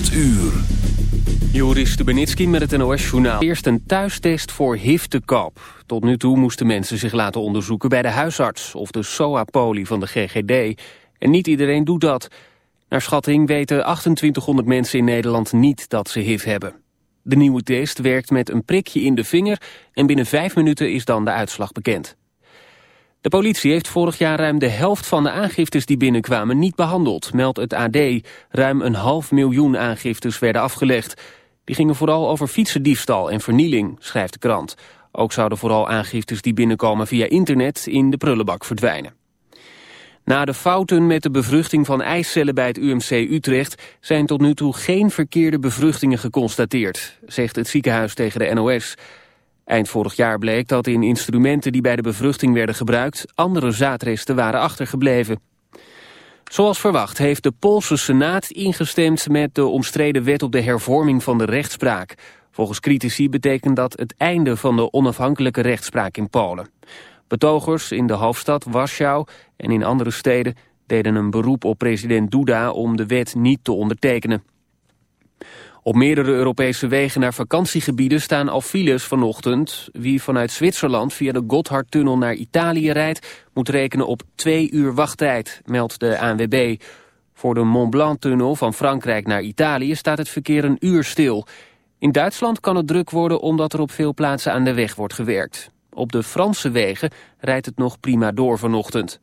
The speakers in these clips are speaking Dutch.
8 uur. Joris Stubenitski met het NOS-journaal. Eerst een thuistest voor HIV te koop. Tot nu toe moesten mensen zich laten onderzoeken bij de huisarts... of de SOA-poli van de GGD. En niet iedereen doet dat. Naar schatting weten 2800 mensen in Nederland niet dat ze HIV hebben. De nieuwe test werkt met een prikje in de vinger... en binnen vijf minuten is dan de uitslag bekend. De politie heeft vorig jaar ruim de helft van de aangiftes die binnenkwamen niet behandeld, meldt het AD. Ruim een half miljoen aangiftes werden afgelegd. Die gingen vooral over fietsendiefstal en vernieling, schrijft de krant. Ook zouden vooral aangiftes die binnenkomen via internet in de prullenbak verdwijnen. Na de fouten met de bevruchting van eicellen bij het UMC Utrecht... zijn tot nu toe geen verkeerde bevruchtingen geconstateerd... zegt het ziekenhuis tegen de NOS. Eind vorig jaar bleek dat in instrumenten die bij de bevruchting werden gebruikt... andere zaadresten waren achtergebleven. Zoals verwacht heeft de Poolse Senaat ingestemd met de omstreden wet op de hervorming van de rechtspraak. Volgens critici betekent dat het einde van de onafhankelijke rechtspraak in Polen. Betogers in de hoofdstad Warschau en in andere steden deden een beroep op president Duda om de wet niet te ondertekenen. Op meerdere Europese wegen naar vakantiegebieden staan al files vanochtend. Wie vanuit Zwitserland via de Gotthardtunnel naar Italië rijdt... moet rekenen op twee uur wachttijd, meldt de ANWB. Voor de Mont Blanc-tunnel van Frankrijk naar Italië staat het verkeer een uur stil. In Duitsland kan het druk worden omdat er op veel plaatsen aan de weg wordt gewerkt. Op de Franse wegen rijdt het nog prima door vanochtend.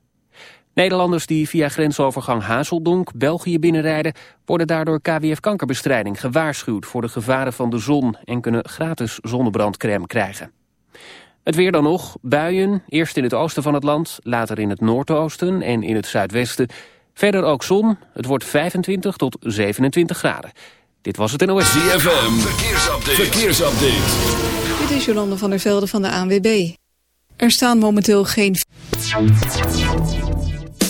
Nederlanders die via grensovergang Hazeldonk België binnenrijden... worden daardoor KWF Kankerbestrijding gewaarschuwd voor de gevaren van de zon... en kunnen gratis zonnebrandcrème krijgen. Het weer dan nog, buien, eerst in het oosten van het land... later in het noordoosten en in het zuidwesten. Verder ook zon, het wordt 25 tot 27 graden. Dit was het NOS. ZFM, verkeersupdate. verkeersupdate. Dit is Jolande van der Velde van de ANWB. Er staan momenteel geen...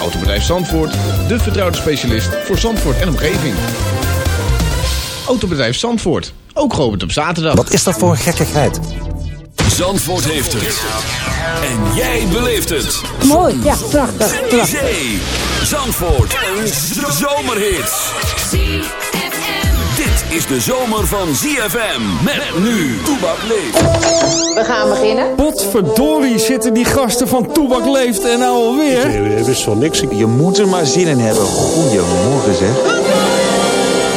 Autobedrijf Zandvoort, de vertrouwde specialist voor Zandvoort en omgeving. Autobedrijf Zandvoort, ook geopend op zaterdag. Wat is dat voor een gekkigheid? Zandvoort heeft het. En jij beleeft het. Mooi, ja, prachtig. prachtig. Zee, Zandvoort en zomerhits. Is de zomer van ZFM. Met nu Toebak leeft. We gaan beginnen. Potverdorie zitten die gasten van Toebak leeft en nou alweer. Dat is van niks. Je moet er maar zin in hebben. Goedemorgen zeg.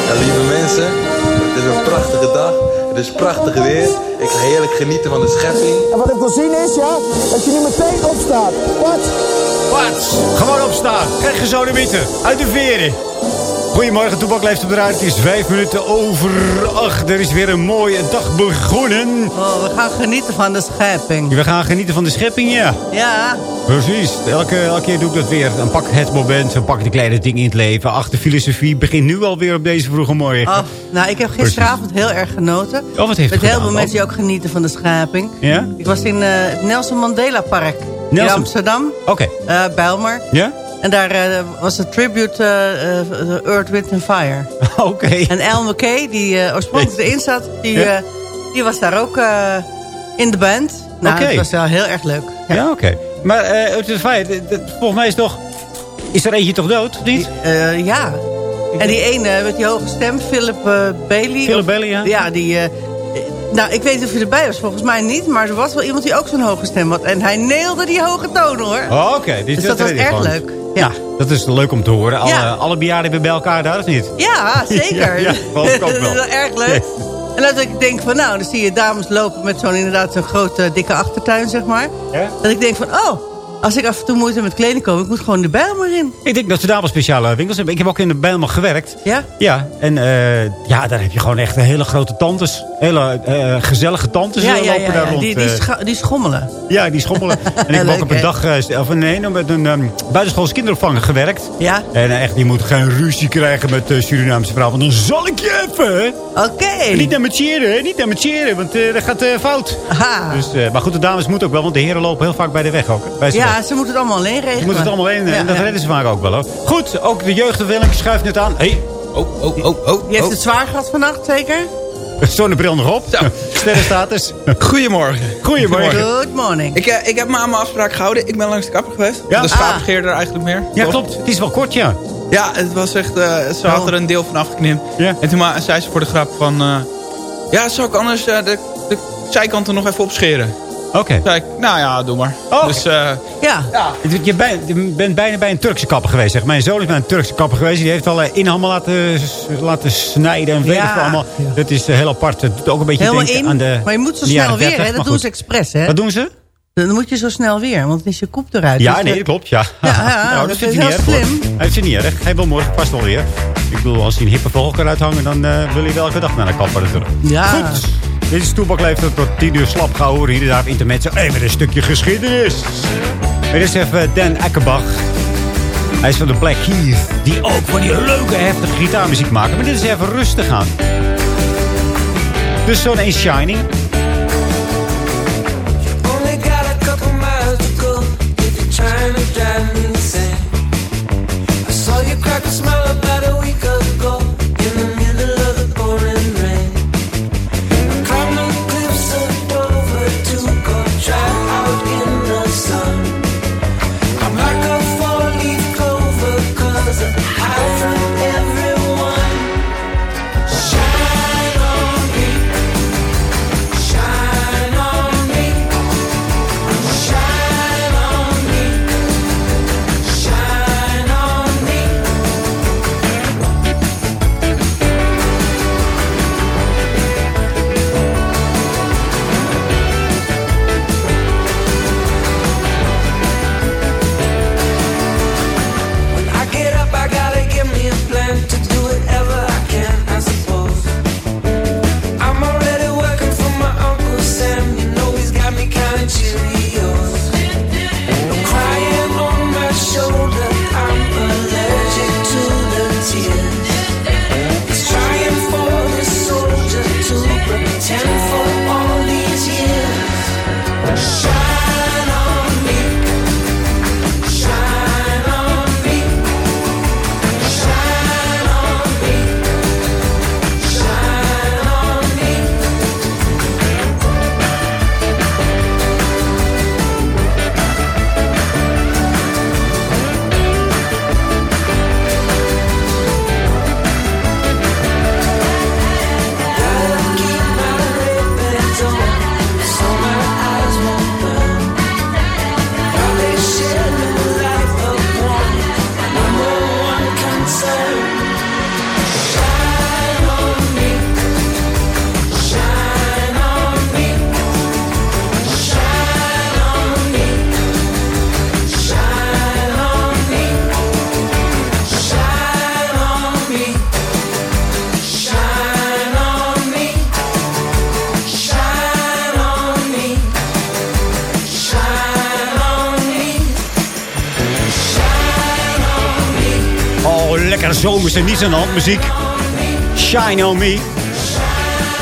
Ja, lieve mensen, het is een prachtige dag. Het is prachtig weer. Ik ga heerlijk genieten van de schepping. En wat ik wil zien is, ja, dat je niet meteen opstaat. Wat? Wat? Gewoon opstaan. Krijg je zo de mythe. Uit de veren. Goedemorgen, Toebak leeft op de ruit. Het is vijf minuten over acht. Er is weer een mooie dag begonnen. Oh, we gaan genieten van de schepping. We gaan genieten van de schepping, ja. Ja. Precies. Elke, elke keer doe ik dat weer. Dan pak ik het moment, dan pak ik de kleine dingen in het leven. Ach, de filosofie begint nu alweer op deze vroege morgen. Oh, nou, ik heb gisteravond heel erg genoten. Oh, wat heeft Met heel veel mensen die ook genieten van de schepping. Ja? Ik was in eh, het Nelson Mandela Park in Nelson- Amsterdam. Oké. eh Bijlmer. Ja? En daar eh, was een tribute eh, eh, Earth, Wind and Fire. Oké. En El McKay, die eh, oorspronkelijk erin zat, die, Ja. die was daar ook in de band. Nou, Oké. het was wel heel erg leuk. Ja, oké. Maar feit, eh, dat- volgens mij is toch... Is er eentje toch dood, of niet? Ja. En die ene met die hoge stem, Philip Bailey. Philip of- Bailey, ja. Ja, die... nou, ik weet niet of hij erbij was. Volgens mij niet. Maar er was wel iemand die ook zo'n hoge stem had. En hij neelde die hoge toon, hoor. Oh, oké. Dus, Dus dat was erg leuk. Ja. dat is leuk om te horen. Alle, Ja. alle bejaarden hebben bij elkaar daar, of niet? Ja, zeker. Ja, ja, dat is wel. erg leuk. En dat ik denk van, nou, dan zie je dames lopen met zo'n inderdaad zo'n grote, dikke achtertuin, zeg maar. Dat ik denk van, oh, als ik af en toe moeite met kleding kom, ik moet gewoon de bijl maar in. Ik denk dat ze daar wel speciale winkels hebben. Ik heb ook in de Bijlmer gewerkt. Ja? Ja, en eh, ja, daar heb je gewoon echt hele grote tantes. Hele eh, gezellige tantes Ja, eh, ja, lopen ja, daar rond. Die, die, die schommelen. Ja, die schommelen. En ik heb ook op een dag, of nee, nou, met een um, buitenschoolse kinderopvang gewerkt. Ja? En echt, die moet geen ruzie krijgen met de Surinaamse vrouw. Want dan zal ik je even. Oké. Niet naar cheeren, hè, niet naar me cheeren, want dat gaat fout. Aha. Dus, maar goed, de dames moeten ook wel, want de heren lopen heel vaak bij de weg ook. Bij Ja, ze moeten het allemaal alleen regelen. Ze moeten het allemaal Ja, en dat ja. redden ze vaak ook wel. Hoor. Goed, ook de jeugdafdeling schuift net aan. Hey. Oh, oh, oh, oh. Je heeft het zwaar gehad vannacht, zeker? Zonnebril nog op. Sterrenstatus. Goedemorgen. Goedemorgen. Good morning. Ik, eh, ik heb me aan mijn afspraak gehouden. Ik ben langs de kapper geweest. Ja? De schaapgeerder eigenlijk meer. Ja, Toch? klopt. Het is wel kort, ja. Ja, het was echt... eh, ze had er een deel van afgeknipt. Ja. En toen ma- zei ze voor de grap van... eh, ja, zou ik anders eh, de, de zijkant er nog even opscheren? Oké. Ik, nou ja, doe maar. Oh. Dus eh, Ja. Je, je bij- je bent bijna bij een Turkse kapper geweest. Zeg. Mijn zoon is bij een Turkse kapper geweest. Die heeft al eh, inhammen laten, laten snijden. En weet Ja. allemaal. Dat is eh, heel apart. Het doet ook een beetje Helemaal denken in. aan de maar je moet zo snel weer, 30, hè? Dat maar doen goed. ze expres, hè? Wat doen ze? Dan moet je zo snel weer, want dan is je koep eruit. Ja, Dus, nee, dat klopt. Ja, Ja, ja, Nou, dat is heel niet erg, hoor. slim. Hij vindt het niet erg. Hij wil morgen vast wel weer. Ik bedoel, als hij een hippe vogel kan uithangen... dan wil hij wel elke dag naar de kapper natuurlijk. Ja. Goed. Dit is Toebak leeft tot 10 uur slap gehouden. Hier op internet. Zo even een stukje geschiedenis. Dit is even Dan Akkerbach. Hij is van de Black Keys. Die ook van die leuke, heftige gitaarmuziek maken. Maar dit is even rustig aan. Dus zo'n een Shining. Me. Oh, lekker zomerse niets aan de hand muziek. Shine on me.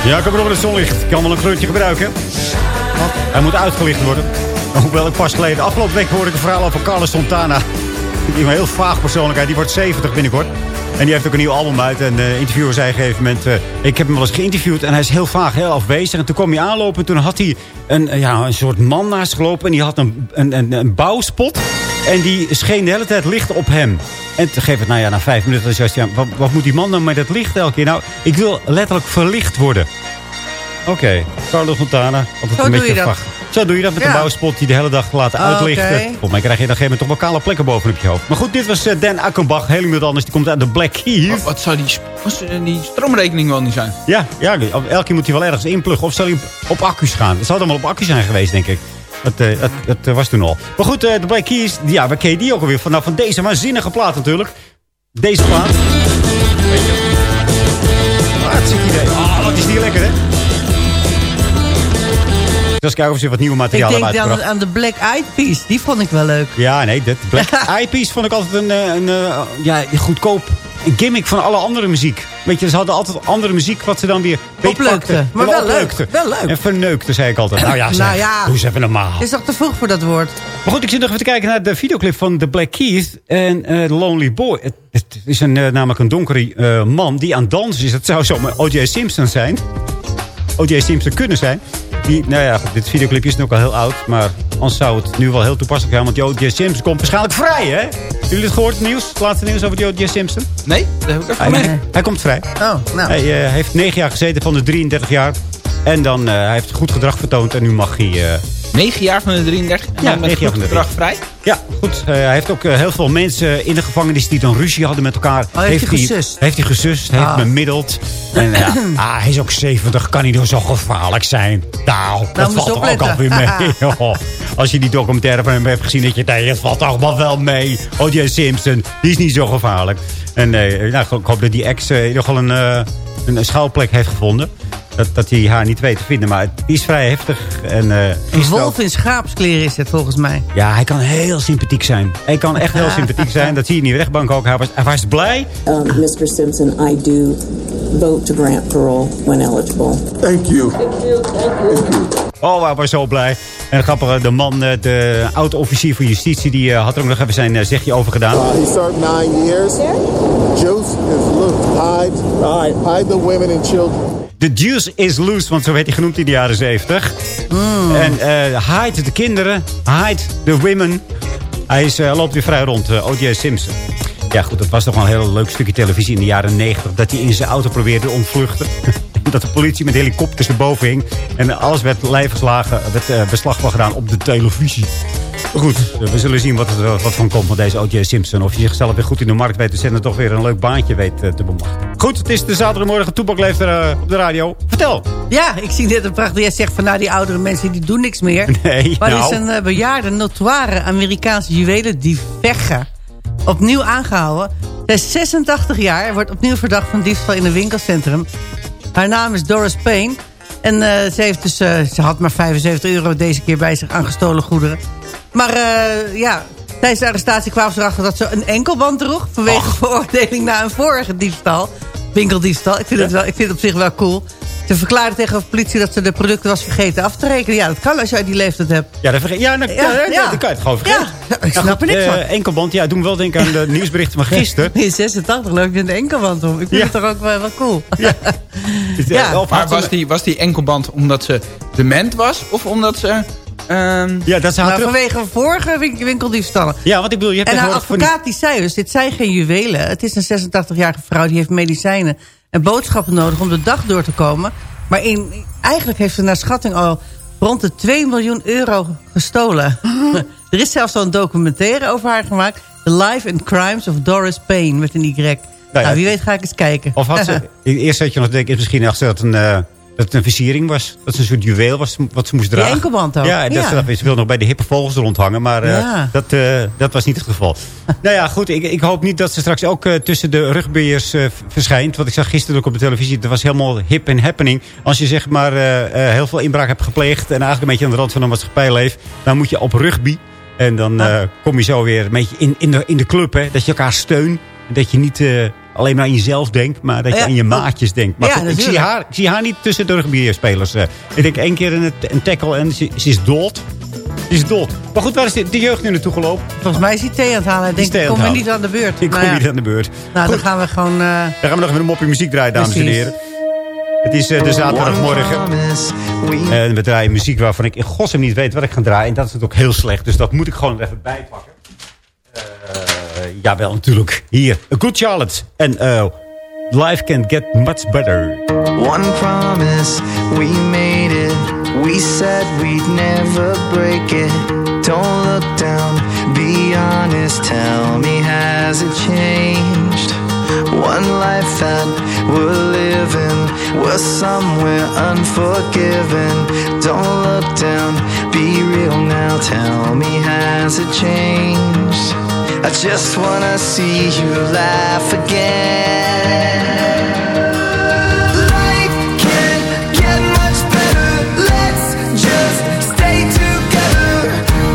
Ja, ik heb er op het zonlicht. Ik kan wel een kleurtje gebruiken. Want hij moet uitgelicht worden. Hoewel ik pas geleden... Afgelopen week hoorde ik een verhaal over Carlos Santana. Die een heel vaag persoonlijkheid. Die wordt 70 binnenkort. En die heeft ook een nieuw album uit. En de interviewer zei op een gegeven moment... eh, ik heb hem wel eens geïnterviewd en hij is heel vaag, heel afwezig. En toen kwam hij aanlopen en toen had hij een, eh, ja, een soort man naast gelopen. En die had een, een, een, een bouwspot. En die scheen de hele tijd licht op hem. En te geven, nou ja, na vijf minuten hij... Ja, wat, wat moet die man nou met dat licht elke keer? Nou, ik wil letterlijk verlicht worden. Oké, Carlos Fontana. Altijd Zo een doe beetje je dat. Zo doe je dat met Ja. een bouwspot die de hele dag laten uitlichten. Volgens mij krijg je dan op een gegeven moment toch wel kale plekken bovenop je hoofd. Maar goed, dit was eh, Dan Akkenbach. Heel iemand anders. Die komt uit de Black Keys. Wat, wat zou die, stroomrekening wel niet zijn? Ja, ja, elke keer moet hij wel ergens inpluggen. Of zal hij op accu's gaan? Het zou dan wel op accu's zijn geweest, denk ik. Dat, eh, eh, was toen al. Maar goed, eh, de Black Keys, ja, waar ken je die ook alweer? Van, nou, van deze waanzinnige plaat natuurlijk. Deze plaat. Hartstikke idee. Oh, wat is die lekker, hè? Dus kijken of ze wat nieuwe Ik materiaal denk hebben dan uitgebracht. aan de Black Eyed Peas. Die vond ik wel leuk. Ja, nee, dat Black Eyed Peas vond ik altijd een, een, ja, goedkoop gimmick van alle andere muziek. Weet je, ze hadden altijd andere muziek wat ze dan weer Opleukte. beetpakten. Maar wel leuk. Wel leuk. En verneukte, zei ik altijd. Nou ja, zeg, Nou ja. doe eens even normaal. Het is toch te vroeg voor dat woord? Maar goed, ik zit nog even te kijken naar de videoclip van The Black Keys en eh The Lonely Boy. Het, het is een, eh, namelijk een donkere eh, man die aan het dansen is. Het zou zomaar O.J. Simpson zijn. O.J. Simpson kunnen zijn. Die, nou ja, dit videoclipje is ook al heel oud. Maar anders zou het nu wel heel toepasselijk zijn. Want O.J. Simpson komt waarschijnlijk vrij, hè? Hebben jullie het gehoord, het nieuws? Het laatste nieuws over O.J. Simpson? Nee, dat heb ik even Hij, hij komt vrij. Oh, nou. Hij eh, heeft negen jaar gezeten van de 33 jaar. En dan eh, hij heeft goed gedrag vertoond. En nu mag hij... eh, 9 jaar van de 33 en Ja, dan met goed van de gedrag vrij. Ja, goed. Eh, hij heeft ook eh, heel veel mensen in de gevangenis die dan ruzie hadden met elkaar. Oh, heeft hij gesust? Heeft hij gesust, heeft Ah. bemiddeld. En ja, ah, hij is ook 70, kan hij nou zo gevaarlijk zijn? Nou, dat valt toch ook alweer mee. Oh, als je die documentaire van hem hebt gezien, dat je denkt, het valt toch wel wel mee. O.J. Simpson, die is niet zo gevaarlijk. En eh, nou, ik hoop dat die ex in ieder geval een, een schuilplek heeft gevonden. Dat, dat hij haar niet weet te vinden, maar het is vrij heftig. En, eh, Een ook- wolf in schaapskleren is het volgens mij. ja, hij kan heel sympathiek zijn. Hij kan echt heel sympathiek zijn. Dat zie je in die rechtbank ook. Hij was, hij was blij. Um, Mr. Simpson, I do vote to grant parole when eligible. Thank you. Oh, hij was zo blij. En grappig, de man, eh, de oud-officier van justitie... die eh, had er ook nog even zijn zegje over gedaan. Uh, he served nine years. Loose. Hide, hide, hide the women and children. The juice is loose, want zo werd hij genoemd in de jaren 70. En eh hide de kinderen, hide the women. Hij is, eh, loopt weer vrij rond, eh, O.J. Simpson. Ja goed, dat was toch wel een heel leuk stukje televisie in de jaren 90. Dat hij in zijn auto probeerde te ontvluchten. Dat de politie met helikopters erboven hing. En alles werd lijfgeslagen, werd eh, beslag van gedaan op de televisie. Maar goed, we zullen zien wat er wat van komt van deze O.J. Simpson. Of hij zichzelf weer goed in de markt weet te zetten... en toch weer een leuk baantje weet eh, te bemachtigen. Goed, het is de zaterdagmorgen. Toepak leeft er eh, op de radio. Vertel. Ja, ik zie net een prachtig. Jij zegt van nou, die oudere mensen die doen niks meer. Nee, Maar er nou. is een eh, bejaarde, notoire Amerikaanse juwelen die veggen. Opnieuw aangehouden. Zij is 86 jaar, wordt opnieuw verdacht van diefstal in een winkelcentrum. Haar naam is Doris Payne. En eh, ze, heeft dus, eh, ze had maar 75 euro deze keer bij zich aan gestolen goederen. Maar eh, ja, tijdens de arrestatie kwamen ze erachter dat ze een enkelband droeg... vanwege veroordeling na een vorige diefstal. Winkeldiefstal. Ik vind, het wel, ik vind het op zich wel cool. Ze verklaarde tegen de politie dat ze de producten was vergeten af te rekenen. Ja, dat kan als jij die leeftijd hebt. Ja, dat, vergeet, ja, dan, Ja, ja, ja, ja. dan kan je het gewoon vergeten. Ja, ik snap er niks van. Eh, enkelband, ja, doen we wel denken aan de nieuwsberichten van gisteren. In 86 loop je een enkelband om. Ik vind Ja. het toch ook wel, wel cool. Eh, Ja. of Maar was die, was die enkelband omdat ze dement was? Of omdat ze... ehm, Ja, dat Nou, terug... vanwege vorige win- winkeldiefstallen. Ja, wat ik bedoel, je hebt En haar die- advocaat die zei dus, dit zijn geen juwelen. Het is een 86-jarige vrouw, die heeft medicijnen en boodschappen nodig om de dag door te komen. Maar in, eigenlijk heeft ze naar schatting al rond de 2 miljoen euro gestolen. er is zelfs al een documentaire over haar gemaakt. The Life and Crimes of Doris Payne, met een Y. Nou, ja, wie weet ga ik eens kijken. Of had ze... Eerst had je nog denken, is misschien echt dat een... eh, dat het een versiering was. Dat het een soort juweel was wat ze moest Die dragen. enkelband ook. Ja, en dat Ja. ze ze wil nog bij de hippe vogels rondhangen. Maar eh, Ja. dat, eh, dat was niet het geval. nou ja, goed. Ik, ik hoop niet dat ze straks ook eh, tussen de rugbeers verschijnt. Want ik zag gisteren ook op de televisie. Dat was helemaal hip en happening. Als je zeg maar heel veel inbraak hebt gepleegd. En eigenlijk een beetje aan de rand van de maatschappij leeft. Dan moet je op rugby. En dan kom je zo weer een beetje in, in, de, in de club. Hè, dat je elkaar steunt. En dat je niet alleen maar aan jezelf denkt. Maar dat je Ja. aan je maatjes denkt. Maar Ja, goed, ik, zie haar, ik zie haar niet tussen de rugbyspelers. eh. ik denk één keer een, een tackle en ze, ze is dood. Die is dol. Maar goed, waar is de, de jeugd nu naartoe gelopen? Volgens mij is hij thee aan het halen. Denkt, thee ik kom het weer niet aan de beurt. Ik kom Nou ja. niet aan de beurt. Nou, dan gaan we gewoon... eh, Dan gaan we nog even een mopje muziek draaien, dames en heren. Het is eh, de zaterdagmorgen. En we draaien muziek waarvan ik in godsnaam niet weet wat ik ga draaien. En dat is natuurlijk ook heel slecht. Dus dat moet ik gewoon even bijpakken. Eh jawel, natuurlijk. Hier, A Good Charlotte. En eh, Life Can Get Much Better. One promise, we made it. We said we'd never break it. Don't look down, be honest. Tell me, has it changed? One life that we're living was somewhere unforgiven. Don't look down, be real now. Tell me, has it changed? I just wanna see you laugh again. Life can't get much better. Let's just stay together.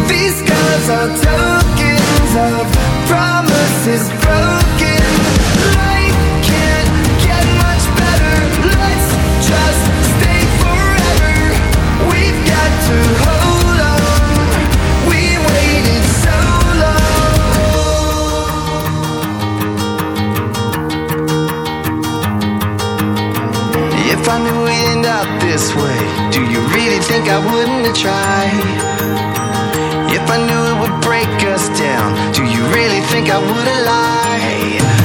These scars are tokens of promises broken. Knew we'd end up this way, do you really think I wouldn't have tried? If I knew it would break us down, do you really think I would have lied?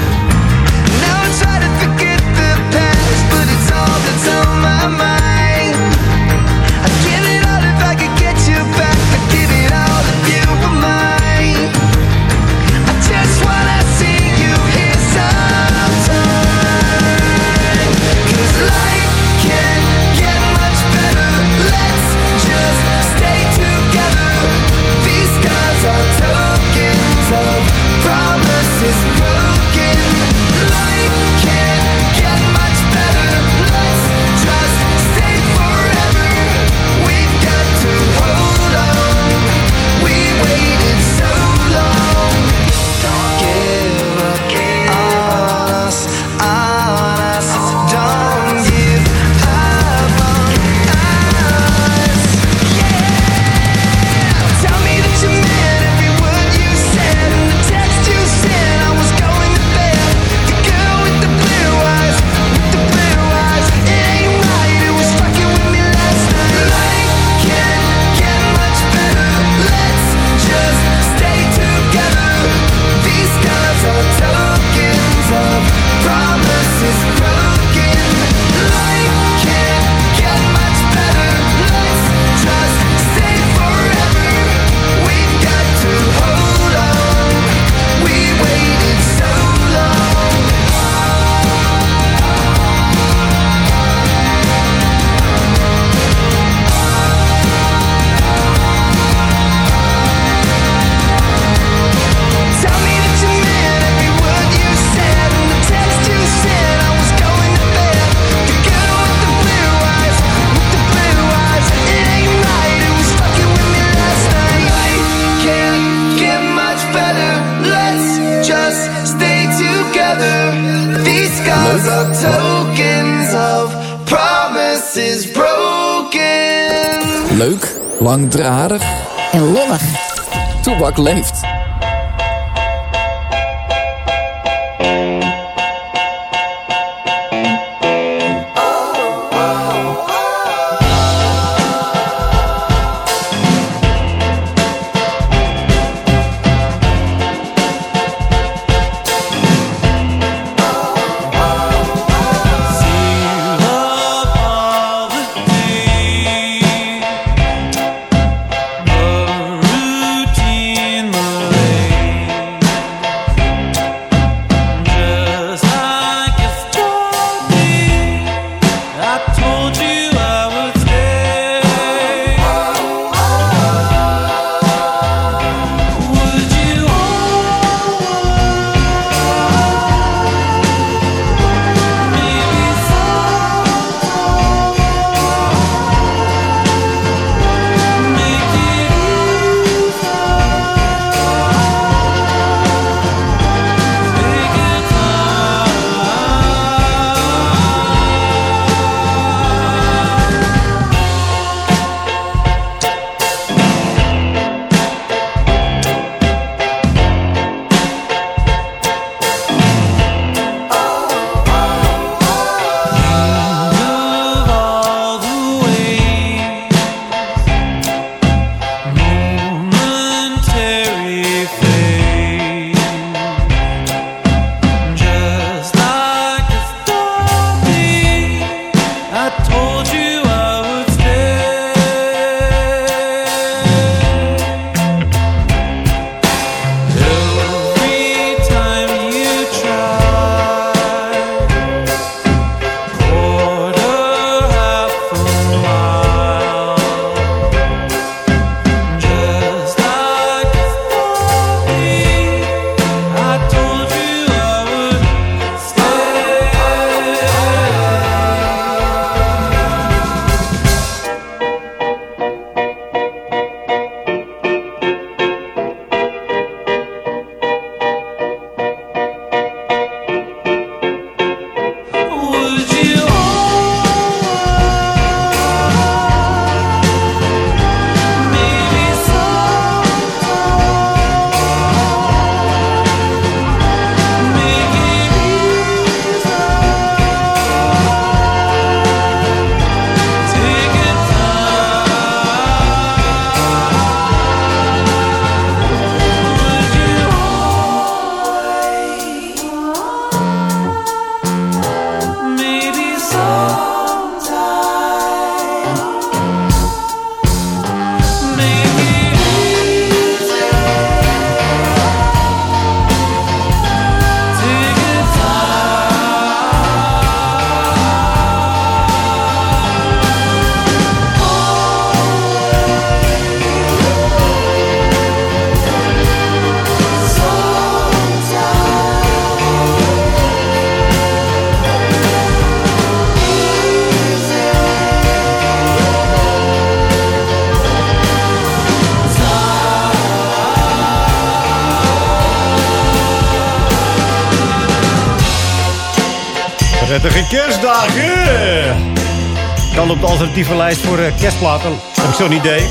Alternatieve lijst voor eh, kerstplaten. Heb zo'n idee.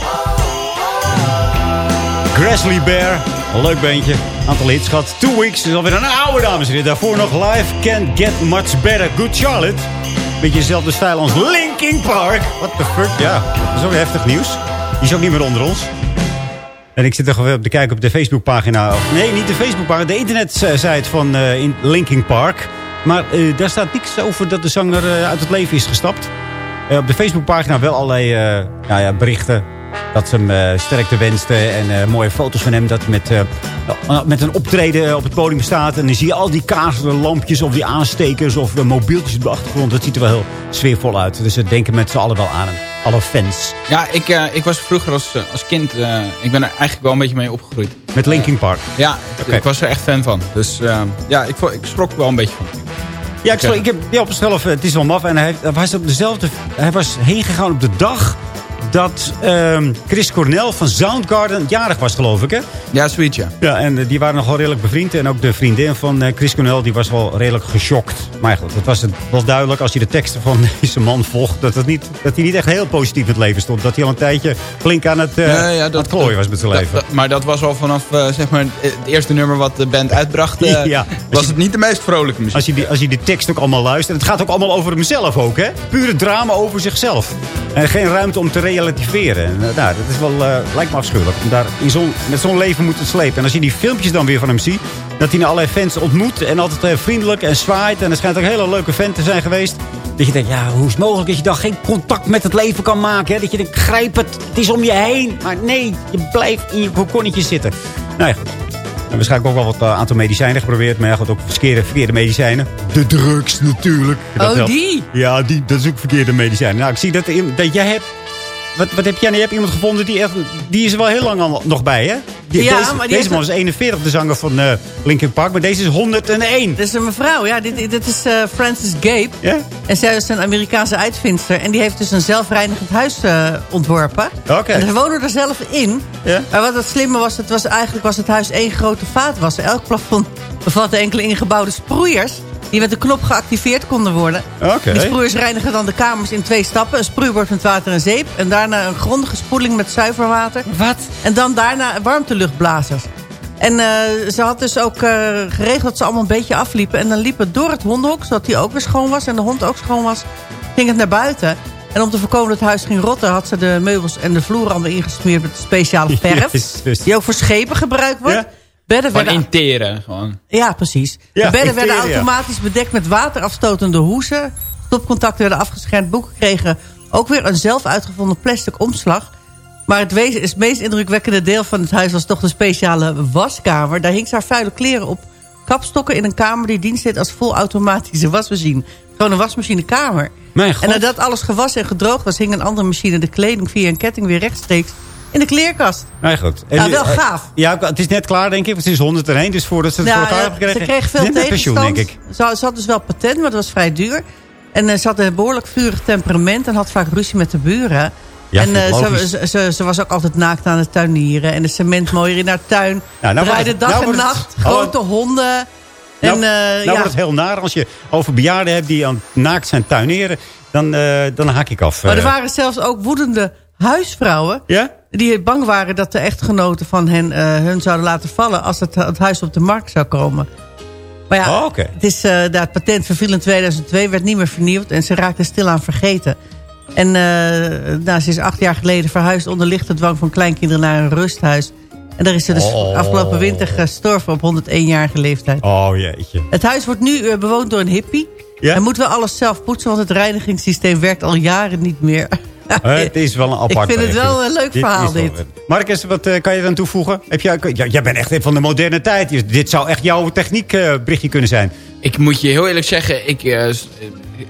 Grizzly Bear. Een leuk beentje. Aantal hits gehad. Two Weeks is alweer een oude dames en heren. Daarvoor nog Live Can't Get Much Better. Good Charlotte. Beetje dezelfde stijl als Linkin Park. What the fuck? Ja, dat is ook heftig nieuws. Die is ook niet meer onder ons. En ik zit weer op te kijken op de Facebookpagina. Nee, niet de Facebookpagina. De internetsite van eh, in Linkin Park. Maar eh, daar staat niks over dat de zanger uit het leven is gestapt. Eh, op de Facebookpagina wel allerlei eh, nou ja, berichten. Dat ze hem eh, sterkte wensten. En mooie foto's van hem. Dat hij met, met een optreden op het podium staat. En dan zie je al die kaarsen, lampjes of die aanstekers of de mobieltjes op de achtergrond. Dat ziet er wel heel sfeervol uit. Dus ze denken met z'n allen wel aan hem. Alle fans. Ja, ik, ik was vroeger als, als kind... ik ben er eigenlijk wel een beetje mee opgegroeid. Met Linkin Park. Ja, ik was er echt fan van. Dus ja, ik, ik schrok wel een beetje van. Ja, ik, zal- ik heb ja, op zichzelf, eh, het is wel maf. En hij, hij was op dezelfde, hij was heen gegaan op de dag dat ehm, Chris Cornell van Soundgarden jarig was, geloof ik, hè? Ja, zoiets, ja. Ja, en eh, die waren nog wel redelijk bevriend. En ook de vriendin van eh, Chris Cornell, die was wel redelijk geschokt. Maar goed, het was het was duidelijk als je de teksten van deze man volgt... Dat, het niet, dat hij niet echt heel positief in het leven stond. Dat hij al een tijdje flink aan het, eh Ja, ja, aan het klooien was met zijn dat- leven. dat- maar dat was al vanaf zeg maar, het eerste nummer wat de band uitbracht. Ja. Was het niet de meest vrolijke muziek. Als je, die, als je die tekst ook allemaal luistert. Het gaat ook allemaal over hemzelf ook, hè? Pure drama over zichzelf. En geen ruimte om te relativeren. En, nou, dat is wel, eh, lijkt me afschuwelijk. Om daar in zo'n met zo'n leven moeten slepen. En als je die filmpjes dan weer van hem ziet. Dat hij naar allerlei fans ontmoet. En altijd eh, vriendelijk en zwaait. En er schijnt ook een hele leuke fan te zijn geweest. Dat je denkt, ja, hoe is het mogelijk dat je dan geen contact met het leven kan maken? Hè? Dat je denkt, grijp het, het is om je heen. Maar nee, je blijft in je kokonnetje zitten. Nou ja, goed. En waarschijnlijk ook wel wat aantal medicijnen geprobeerd. Maar ja, goed, ook verkeerde, verkeerde medicijnen. De drugs natuurlijk. Dat Oh, helpt. die? Ja, die, dat is ook verkeerde medicijnen. Nou, ik zie dat, dat jij hebt... Wat, wat heb jij? Je hebt iemand gevonden die, echt, die is er wel heel lang al nog bij, hè? Die- Ja, deze maar deze man is 41, de zanger van eh Linkin Park. Maar deze is 101. Dit is een mevrouw, ja. Dit, dit is eh, Frances Gape. Ja? En zij is een Amerikaanse uitvindster. En die heeft dus een zelfreinigend huis eh, ontworpen. Oké. En ze wonen er zelf in. Ja? Maar wat het slimme was, het was eigenlijk was het huis één grote vaatwasser. Elk plafond bevatte enkele ingebouwde sproeiers... die met een knop geactiveerd konden worden. Oké. Die sproeiers reinigen dan de kamers in twee stappen. Een sproeibord met water en zeep. En daarna een grondige spoeling met zuiver water. Wat? En dan daarna warmteluchtblazers. En eh, ze had dus ook eh, geregeld dat ze allemaal een beetje afliepen. En dan liep het door het hondenhok, zodat die ook weer schoon was. En de hond ook schoon was. Ging het naar buiten. En om te voorkomen dat het huis ging rotten... had ze de meubels en de vloer allemaal ingesmeerd met speciale verf. Jezus. Die ook voor schepen gebruikt wordt. Ja? Bedden Van werden, interen, gewoon. ja, precies. Ja, de bedden werden interen, automatisch bedekt met waterafstotende hoezen. Stopcontacten werden afgeschermd. Boeken kregen ook weer een zelf uitgevonden plastic omslag. Maar het, wezen, het meest indrukwekkende deel van het huis was toch de speciale waskamer. Daar hing ze haar vuile kleren op kapstokken in een kamer die dienst deed als volautomatische wasmachine. Gewoon een wasmachinekamer. Mijn god. En nadat alles gewassen en gedroogd was, hing een andere machine de kleding via een ketting weer rechtstreeks in de kleerkast. Nee, goed. En wel eh, gaaf. Ja, het is net klaar, denk ik. want Het is 101, dus voordat ze het voor elkaar Ja, hebben gekregen. Ze kreeg veel met pensioen, tegenstand. denk ik. Ze, had- ze had dus wel patent, maar dat was vrij duur. En eh, ze had een behoorlijk vurig temperament en had vaak ruzie met de buren. Ja, en eh, ze, ze, ze was ook altijd naakt aan het tuinieren. En de cement mooier in haar tuin. Ja, nou wordt Draaide het- dag nou en het- nacht. Oh. Grote honden. En, nou, eh, nou ja. wordt het heel naar als je over bejaarden hebt die aan naakt zijn tuineren. Dan, eh, dan haak ik af. Maar er waren zelfs ook woedende huisvrouwen... Ja? Die bang waren dat de echtgenoten van hen eh, hun zouden laten vallen... als het, het huis op de markt zou komen. Maar ja, Oh, het, is, eh, dat patent verviel in 2002, werd niet meer vernieuwd... en ze raakte stilaan vergeten. En nou, ze is acht jaar geleden verhuisd onder lichte dwang van kleinkinderen naar een rusthuis. En daar is ze dus Oh. afgelopen winter gestorven op 101-jarige leeftijd. Oh jeetje. Het huis wordt nu bewoond door een hippie. Ja? Hij moet wel alles zelf poetsen, want het reinigingssysteem werkt al jaren niet meer. Eh, het is wel een apart Ik vind het wel een leuk verhaal, is wel dit. Marcus, wat eh, kan je dan toevoegen? Heb jij, ja, jij bent echt van de moderne tijd. Dit zou echt jouw techniekberichtje kunnen zijn. Ik moet je heel eerlijk zeggen, ik, eh, eh,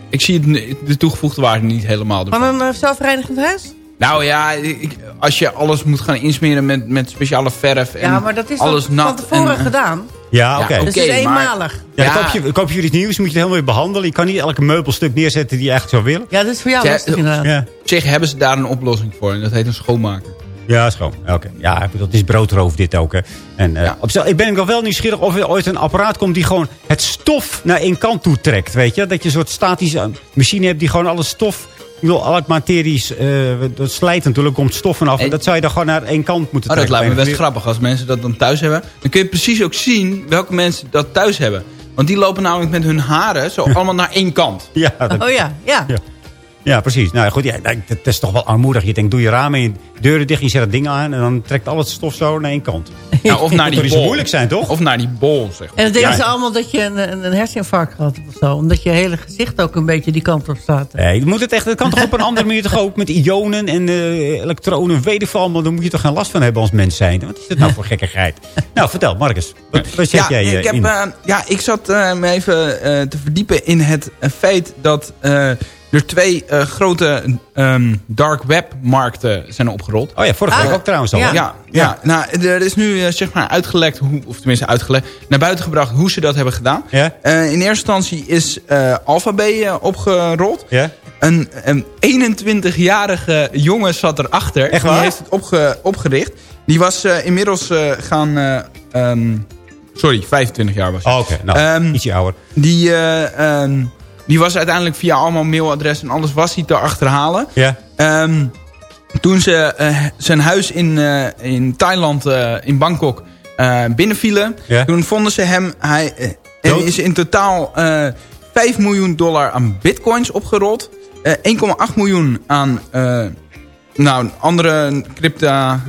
ik zie het, de toegevoegde waarde niet helemaal. Van een eh, zelfreinigend huis? Nou ja, ik, als je alles moet gaan insmeren met, met speciale verf en Ja, maar dat is alles al nat. van tevoren en, eh, gedaan. Ja, oké. Ja, Dus het is Oké, maar- eenmalig. Ja, Ja. Dan koop je, koop je iets nieuws, moet je het helemaal weer behandelen. Je kan niet elke meubelstuk neerzetten die je eigenlijk zou willen. Ja, dat is voor jou Ja, lastig eh, inderdaad. Ja. Op zich hebben ze daar een oplossing voor en dat heet een schoonmaker. Ja, is gewoon. Oké. Ja, het is broodroof dit ook. Hè. En, eh, op zich, ik ben nog wel nieuwsgierig of er ooit een apparaat komt... die gewoon het stof naar één kant toe trekt. Weet je? Dat je een soort statische machine hebt die gewoon alle stof... Ik bedoel, alle materies, eh, dat slijt natuurlijk, komt stof vanaf. En dat zou je dan gewoon naar één kant moeten Oh, dat trekken. lijkt me best grappig als mensen dat dan thuis hebben. Dan kun je precies ook zien welke mensen dat thuis hebben. Want die lopen namelijk met hun haren zo allemaal naar één kant. Ja, dat- Oh ja, ja. Ja. Ja, precies. Nou ja, goed, ja, dat dat is toch wel armoedig. Je denkt, doe je ramen en je deuren dicht, je zet het ding aan... en dan trekt al het stof zo naar één kant. Ja, of naar die Dat bol. moeilijk zijn, toch? Of naar die bol, zeg maar. En dan denken Ja. ze allemaal dat je een, een, een herseninfarct gehad hebt of zo. Omdat je hele gezicht ook een beetje die kant op staat. Nee, je moet het echt, het kan toch op een andere manier toch ook met ionen en eh, elektronen, weet ik veel allemaal. Dan moet je toch geen last van hebben als mens zijn. Wat is dit nou voor gekkigheid? Nou, vertel, Marcus. Wat, wat zet Ja, jij eh, ik, heb, in? eh, ja, ik zat eh, me even eh, te verdiepen in het eh, feit dat eh, er twee eh, grote ehm, dark web markten zijn opgerold. oh ja, vorige week Ah, ook trouwens al. ja. Ja, ja. nou, er is nu eh, zeg maar uitgelekt, hoe, of tenminste uitgelekt, naar buiten gebracht hoe ze dat hebben gedaan. Ja? Eh, in eerste instantie is eh Alphabet opgerold. Ja? Een, een 21-jarige jongen zat erachter. Echt Die waar? heeft het opge- opgericht. Die was eh, inmiddels eh, gaan... eh, ehm, sorry, 25 jaar was hij. Oh, Oké, nou, Ehm, ietsje ouder. Die, eh, ehm, die was uiteindelijk via allemaal mailadres en alles was hij te achterhalen. Ja? Ehm, toen ze eh, zijn huis in, eh, in Thailand, eh, in Bangkok, binnenvielen. Ja. Toen vonden ze hem... Hij, Dood? is in totaal eh 5 miljoen dollar aan bitcoins opgerold. eh 1,8 miljoen aan nou, andere crypta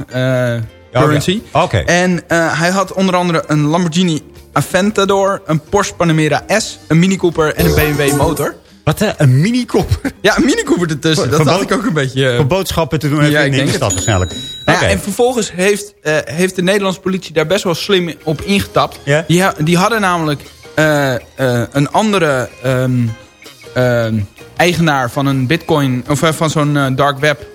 currency. Oh, Oké. En hij had onder andere een Lamborghini Aventador, een Porsche Panamera S, een Mini Cooper en een BMW motor. Wat, eh, een mini-kop? Ja, een Mini Cooper ertussen. Dat had ik ook een beetje... Om boodschappen te doen even Ja, in de stad waarschijnlijk. Nou ja, en vervolgens heeft, eh, heeft de Nederlandse politie daar best wel slim op ingetapt. Die, ha- die hadden namelijk een andere ehm, ehm, eigenaar van een bitcoin... of van zo'n dark web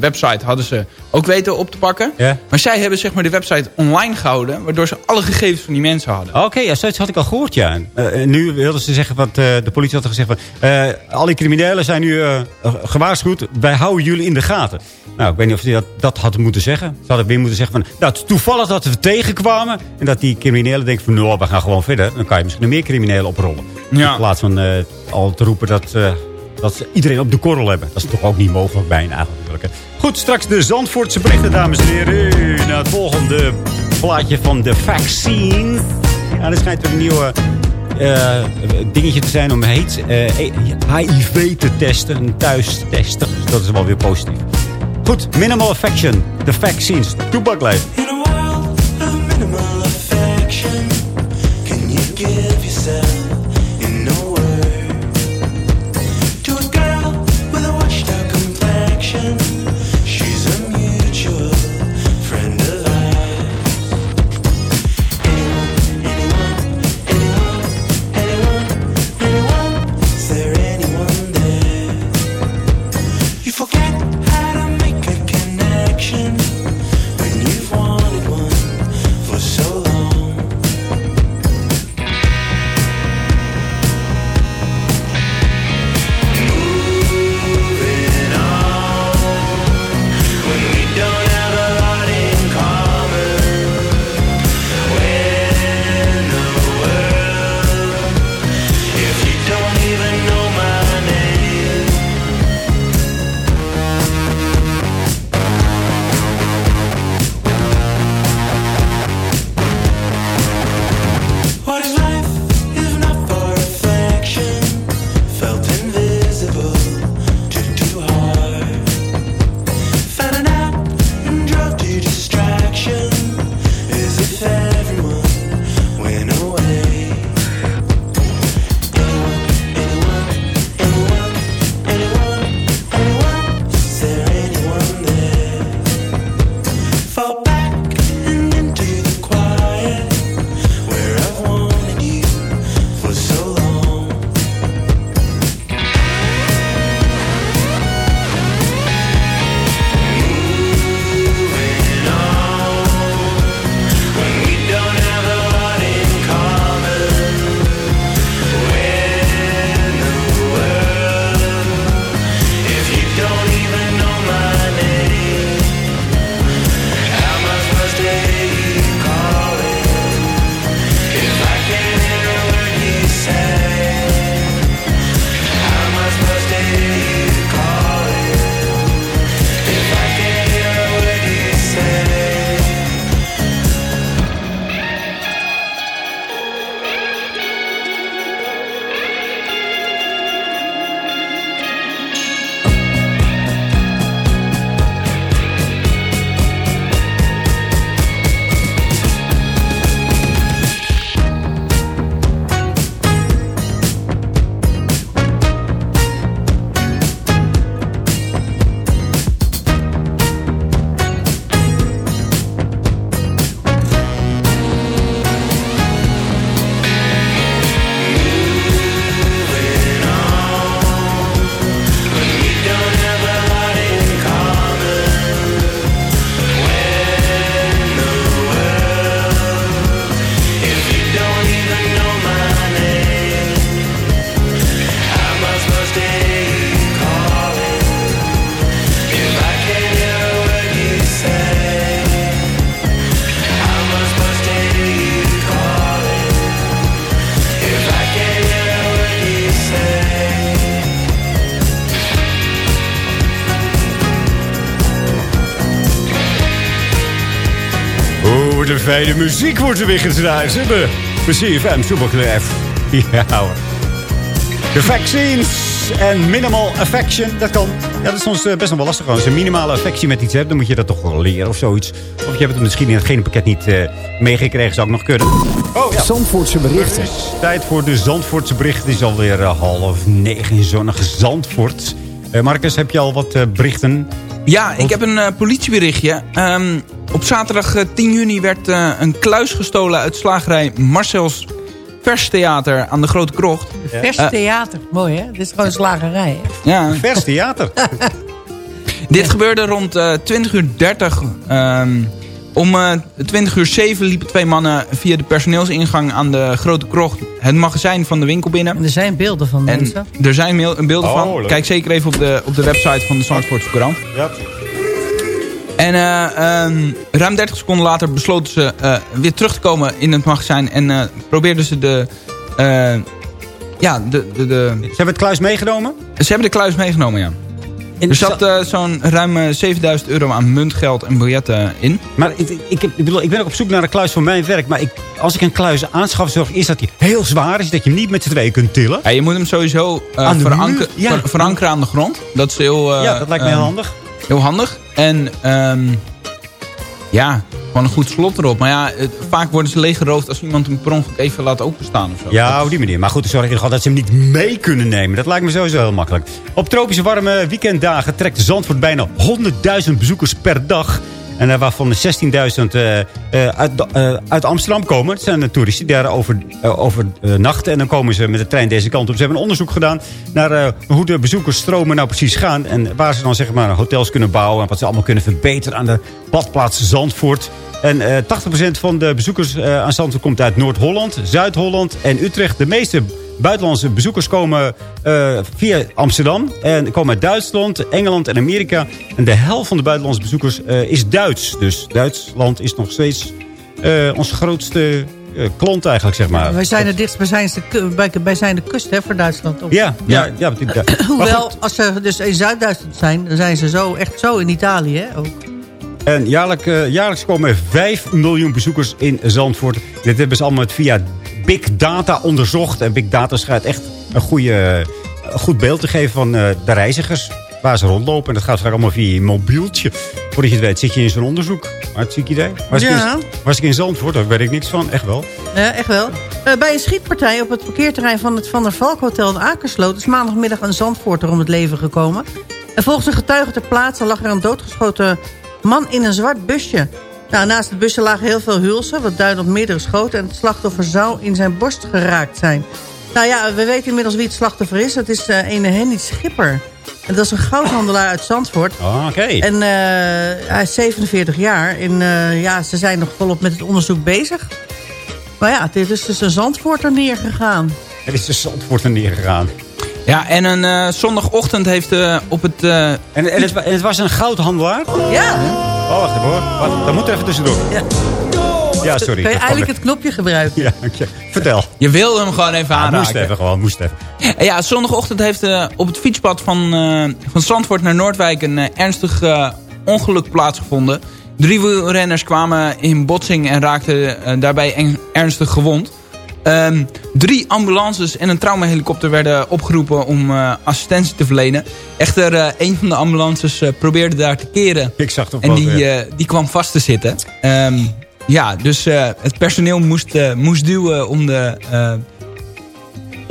website hadden ze ook weten op te pakken. Maar zij hebben zeg maar de website online gehouden... waardoor ze alle gegevens van die mensen hadden. Oké, ja, zoiets had ik al gehoord, ja. Eh, en nu wilden ze zeggen, wat eh, de politie had gezegd van... eh al die criminelen zijn nu eh, gewaarschuwd, wij houden jullie in de gaten. Nou, ik weet niet of ze dat, dat hadden moeten zeggen. Ze hadden weer moeten zeggen van, nou, het is toevallig dat we tegenkwamen... en dat die criminelen denken van, nou, we gaan gewoon verder. Dan kan je misschien nog meer criminelen oprollen. Ja. In plaats van eh, al te roepen dat, eh, dat ze iedereen op de korrel hebben. Dat is toch ook niet mogelijk bijna eigenlijk. hè. Goed, straks de Zandvoortse berichten, dames en heren. Naar het volgende plaatje van de vaccine. Ja, er schijnt een nieuwe eh, dingetje te zijn om heet, eh, HIV te testen. Een thuistesten. Dus dat is wel weer positief. Goed, Minimal Affection. De vaccines. Toebaklijf. Er fijne muziek wordt er weer gedraaid. Ze hebben voor CFM Superclef. Ja hoor. De vaccines en minimal affection, dat kan. Ja, dat is soms eh, best nog wel lastig. Als je een minimale affectie met iets hebt, dan moet je dat toch wel leren of zoiets. Of je hebt het misschien in het gene pakket niet eh, meegekregen, zou ik nog kunnen. Oh, ja. Zandvoortse berichten. Tijd voor de Zandvoortse berichten. Het is alweer eh, half negen in zonnige Zandvoort. Eh, Marcus, heb je al wat berichten? Ja, ik heb een eh, politieberichtje. Ehm, op zaterdag eh, 10 juni werd eh, een kluis gestolen uit slagerij Marcel's Verstheater aan de Grote Krocht. Vers Eh, theater. Mooi, hè? Dit is gewoon een slagerij, hè? ja. Vers theater. Dit gebeurde rond eh 20 uur 30. Ehm, om eh 20 uur 7 liepen twee mannen via de personeelsingang aan de Grote Krocht het magazijn van de winkel binnen. En er zijn beelden van En mensen. er zijn beelden Oh, van. leuk. Kijk zeker even op de, op de website van de Zandvoortse Courant. Ja. En eh, ehm, ruim 30 seconden later besloten ze eh, weer terug te komen in het magazijn. En eh, probeerden ze de... eh, ja, de, de, de... Ze hebben het kluis meegenomen? Ze hebben de kluis meegenomen, ja. Er zat eh, zo'n ruim eh, 7000 euro aan muntgeld en biljetten in. Maar ik, ik, ik, ik bedoel, ik ben ook op zoek naar een kluis voor mijn werk. Maar ik, als ik een kluis aanschaf, zorg eerst dat hij heel zwaar is. Dat je hem niet met z'n tweeën kunt tillen. Ja, je moet hem sowieso eh, Aan de veranker- muur? Ja. ver- verankeren aan de grond. Dat is heel... eh, ja, dat lijkt me heel ehm, handig. Heel handig. En ehm, ja, gewoon een goed slot erop. Maar ja, vaak worden ze leeggeroofd als iemand hem per even laat openstaan of zo. Ja, op die manier. Maar goed, dan zorg ik er gewoon dat ze hem niet mee kunnen nemen. Dat lijkt me sowieso heel makkelijk. Op tropische warme weekenddagen trekt Zandvoort bijna 100.000 bezoekers per dag. En waarvan 16.000 eh, eh, uit, eh, uit Amsterdam komen. Het zijn de toeristen die daar over, overnachten. En dan komen ze met de trein deze kant op. Ze hebben een onderzoek gedaan naar hoe de bezoekersstromen nou precies gaan. En waar ze dan zeg maar hotels kunnen bouwen. En wat ze allemaal kunnen verbeteren aan de badplaats Zandvoort. En eh 80% van de bezoekers aan Zandvoort komt uit Noord-Holland, Zuid-Holland en Utrecht. De meeste buitenlandse bezoekers komen eh, via Amsterdam. En komen uit Duitsland, Engeland en Amerika. En de helft van de buitenlandse bezoekers eh, is Duits. Dus Duitsland is nog steeds eh, onze grootste klant eigenlijk, zeg maar. Wij zijn het dichtst bij zijn, de, bij, bij zijn de kust hè, voor Duitsland. Op. Ja, ja, ja. ja, Hoewel, als ze dus in Zuid-Duitsland zijn, dan zijn ze zo, echt zo in Italië. Hè, ook. En jaarlijk, jaarlijks komen er 5 miljoen bezoekers in Zandvoort. Dit hebben ze allemaal via Big Data onderzocht. En Big Data schijnt echt een, goede, een goed beeld te geven van eh, de reizigers. Waar ze rondlopen. En dat gaat vaak allemaal via je mobieltje. Voordat je het weet zit je in zo'n onderzoek. Hartstikke idee. Was, ik in, was ik in Zandvoort? Daar weet ik niks van. Echt wel. Ja, echt wel. Eh, bij een schietpartij op het parkeerterrein van het Van der Valk Hotel in Akersloot... is maandagmiddag een Zandvoorter om het leven gekomen. En volgens een getuige ter plaatse lag er een doodgeschoten man in een zwart busje. Nou, naast het busje lagen heel veel hulsen, wat duidt op meerdere schoten... en het slachtoffer zou in zijn borst geraakt zijn. Nou ja, we weten inmiddels wie het slachtoffer is. Het is eh ene Henny Schipper. En dat is een goudhandelaar uit Zandvoort. Ah, Oké. En eh, hij is 47 jaar. En eh, ja, ze zijn nog volop met het onderzoek bezig. Maar ja, dit is dus een Zandvoorter neergegaan. Het is de Zandvoort er neergegaan. Ja, en een eh, zondagochtend heeft eh, op het... eh, En, en, het, en het was een goudhandelaar? Ja. Oh, wacht even hoor. Wat, dat moet er even tussendoor. Ja. Ja, sorry. Kan je eigenlijk het knopje gebruiken? Ja, oké. Vertel. je wil hem gewoon even Ja, moest aanraken. even gewoon, moest even. En Ja, zondagochtend heeft eh, op het fietspad van, eh, van Zandvoort naar Noordwijk een ernstig ongeluk plaatsgevonden. Drie wielrenners kwamen in botsing en raakten daarbij ernstig gewond. Ehm, drie ambulances en een traumahelikopter werden opgeroepen om eh, assistentie te verlenen. Echter, eh, een van de ambulances eh, probeerde daar te keren. Ik zag En die, eh, die kwam vast te zitten. Ehm, ja, dus het personeel moest, moest duwen om de,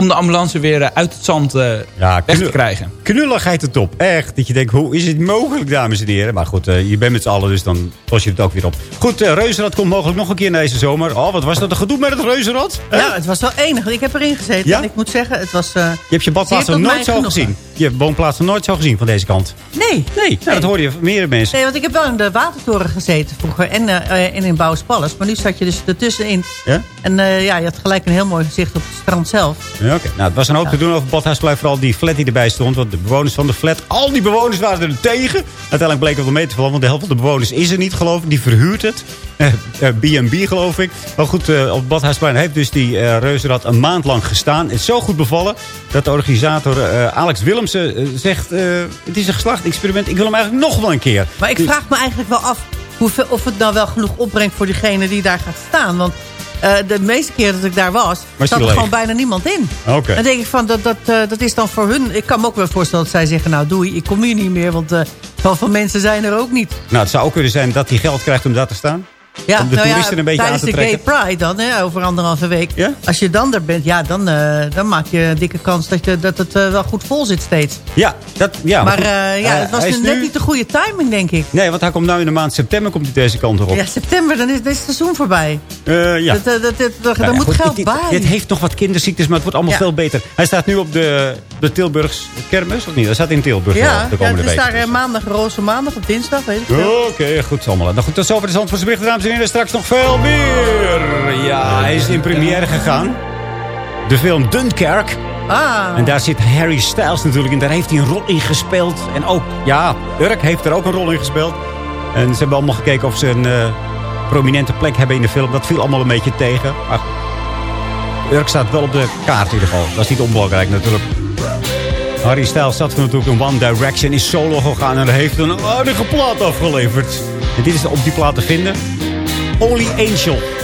om de ambulance weer eh, uit het zand eh, Ja, weg te krijgen. Knulligheid het top. Echt. Dat je denkt, hoe is het mogelijk, dames en heren? Maar goed, eh, je bent met z'n allen, dus dan los je het ook weer op. Goed, eh, Reuzenrad komt mogelijk nog een keer deze zomer. Oh, wat was dat een gedoe met het Reuzenrad? Ja, het was wel enig. Ik heb erin gezeten. Ja? En ik moet zeggen, het was... eh, Je hebt je badplaats nog nooit zo genoegen. gezien. Je hebt woonplaatsen nooit zo gezien van deze kant. Nee. Nee, nou, dat hoor je van meerdere mensen. Nee, want ik heb wel in de Watertoren gezeten vroeger. En, en in Bouwspalles. Maar nu zat je dus ertussenin. Ja? En eh, ja, je had gelijk een heel mooi gezicht op het strand zelf. Ja, oké. Nou, het was een hoop te doen over Badhuisplein. Vooral die flat die erbij stond. Want de bewoners van de flat, al die bewoners waren er tegen. Uiteindelijk bleek het wel mee te vallen. Want de helft van de bewoners is er niet, geloof ik. Die verhuurt het. Eh, eh, B&B, geloof ik. Maar goed, eh, op Badhuisplein heeft dus die eh reuzenrad een maand lang gestaan. Het is zo goed bevallen dat de organisator eh, Alex Willemsen eh, zegt... eh, het is een geslacht experiment. Ik wil hem eigenlijk nog wel een keer. Maar ik vraag me eigenlijk wel af... hoeveel, of het nou wel genoeg opbrengt voor diegene die daar gaat staan. Want eh, de meeste keer dat ik daar was, Was zat er leeg? gewoon bijna niemand in. Oké. Dan denk ik van, dat, dat, eh, dat is dan voor hun... Ik kan me ook wel voorstellen dat zij zeggen, nou doei, ik kom hier niet meer. Want eh zoveel mensen zijn er ook niet. Nou, het zou ook kunnen zijn dat hij geld krijgt om daar te staan. Ja, om de nou ja, een beetje aan tijdens te de Gay trekken. Pride dan, hè, over anderhalve week. Als je dan er bent, ja, dan, eh, dan maak je een dikke kans dat, je, dat het eh, wel goed vol zit steeds. Ja, dat, ja. maar eh, ja, het was net nu- niet de goede timing, denk ik. Nee, want hij komt nu in de maand september komt hij deze kant op. Ja, september, dan is, het seizoen voorbij. Ja. Dat, dat, dat, dat, Nou ja, moet goed, geld bij. Het heeft nog wat kinderziektes, maar het wordt allemaal Ja. veel beter. Hij staat nu op de, de Tilburgs kermis, of niet? Hij staat in Tilburg ja, de ja, komende het is week. daar maandag, roze maandag of dinsdag, weet ik. Oké, goed allemaal. Nou goed, tot zover de Zandvoortse berichten, dames en heren. Straks nog veel meer. Ja, hij is in première gegaan. De film Dunkirk. Ah. En daar zit Harry Styles natuurlijk in. Daar heeft hij een rol in gespeeld. En ook, ja, Urk heeft er ook een rol in gespeeld. En ze hebben allemaal gekeken of ze een eh, prominente plek hebben in de film. Dat viel allemaal een beetje tegen. Maar Urk staat wel op de kaart in ieder geval. Dat is niet onbelangrijk natuurlijk. Harry Styles zat natuurlijk in One Direction, is solo gegaan en heeft een aardige plaat afgeleverd. En dit is op die plaat te vinden. Only Angel.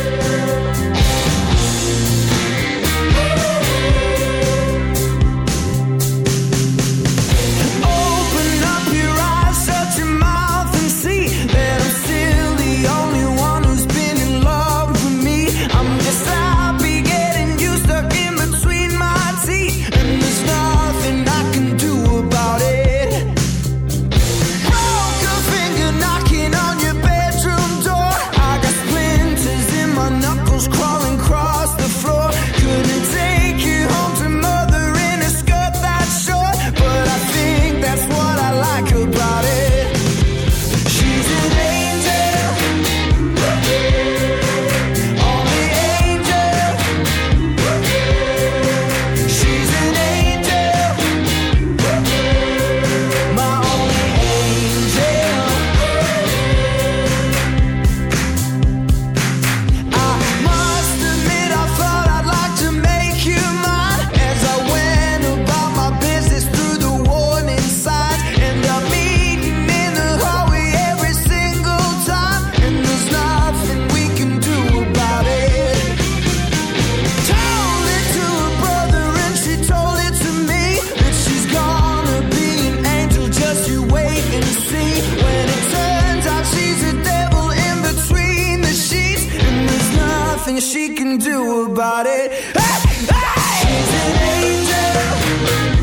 She can do about it. Hey, hey! She's an angel.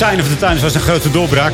Sign of the Times was een grote doorbraak.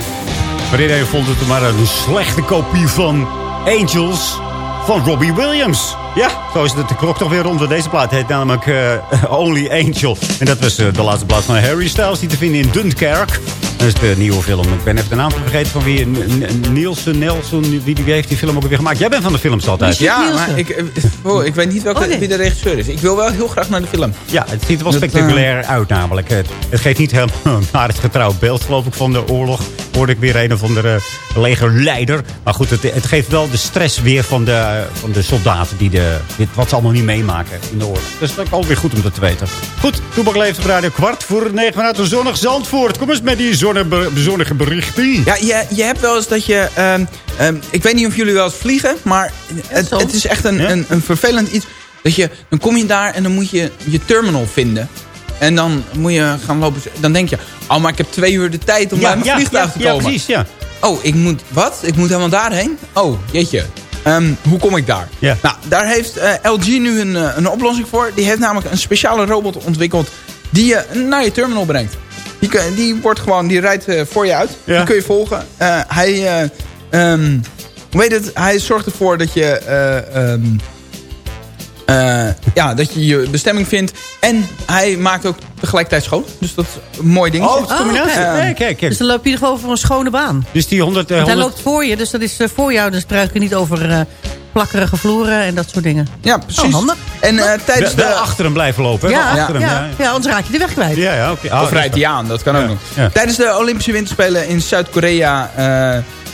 Maar iedereen vond het maar een slechte kopie van Angels van Robbie Williams. Ja, zo is het de klok toch weer rond. want Deze plaat heet namelijk eh, Only Angel. En dat was eh, de laatste plaat van Harry Styles. Die te vinden in Dunkirk. Dat is de nieuwe film. Ik ben even de naam vergeten van wie. N- N- Nielsen, Nelson. Wie, wie heeft die film ook weer gemaakt? Jij bent van de films altijd. Ja, maar ik, eh, oh, ik weet niet welke, Oh, nee. wie de regisseur is. Ik wil wel heel graag naar de film. Ja, het ziet er wel Dat, spectaculair uit namelijk. Het, het geeft niet helemaal naar het getrouwd beeld, geloof ik, van de oorlog. Hoorde ik weer een of andere legerleider. Maar goed, het, het geeft wel de stress weer van de, van de soldaten. Die de, dit, wat ze allemaal niet meemaken in de oorlog. Dus dat is ook weer goed om dat te weten. Goed, Toebak leeft op radio kwart voor negen vanuit een zonnig Zandvoort. Kom eens met die zonne, zonnige berichten. Ja, je, je hebt wel eens dat je... ehm, ehm, ik weet niet of jullie wel eens vliegen, maar het, het is echt een, een, een vervelend iets. Dat je, dan kom je daar en dan moet je je terminal vinden. En dan moet je gaan lopen. Dan denk je, oh, maar ik heb twee uur de tijd om Ja, bij mijn ja, vliegtuig ja, te ja, komen. precies, ja. Oh, ik moet, wat? Ik moet helemaal daarheen? Oh, jeetje. Ehm, hoe kom ik daar? Ja. Nou, daar heeft eh, LG nu een, eh, een oplossing voor. Die heeft namelijk een speciale robot ontwikkeld die je naar je terminal brengt. Die, die, wordt gewoon, die rijdt eh, voor je uit. Ja. Die kun je volgen. Hij, ehm, hoe heet het? hij zorgt ervoor dat je, eh, eh, ja, dat je je bestemming vindt. En hij maakt ook tegelijkertijd schoon. Dus dat is een mooi ding. Oh, is combinatie. Ehm, Kijk, kijk, kijk. Dus dan loop je in ieder geval over een schone baan. Dus die 100... eh, Want hij 100 loopt voor je, dus dat is eh, voor jou. Dus struik je niet over eh, plakkerige vloeren en dat soort dingen. Ja, precies. Oh, handig. En eh, tijdens de... achter hem blijven lopen. hè? Ja, ja, achter ja, hem, ja. anders raak je de weg kwijt. Ja, ja, oké. Ah, Of rijdt hij aan, dat kan ook nog. ja. Tijdens de Olympische Winterspelen in Zuid-Korea...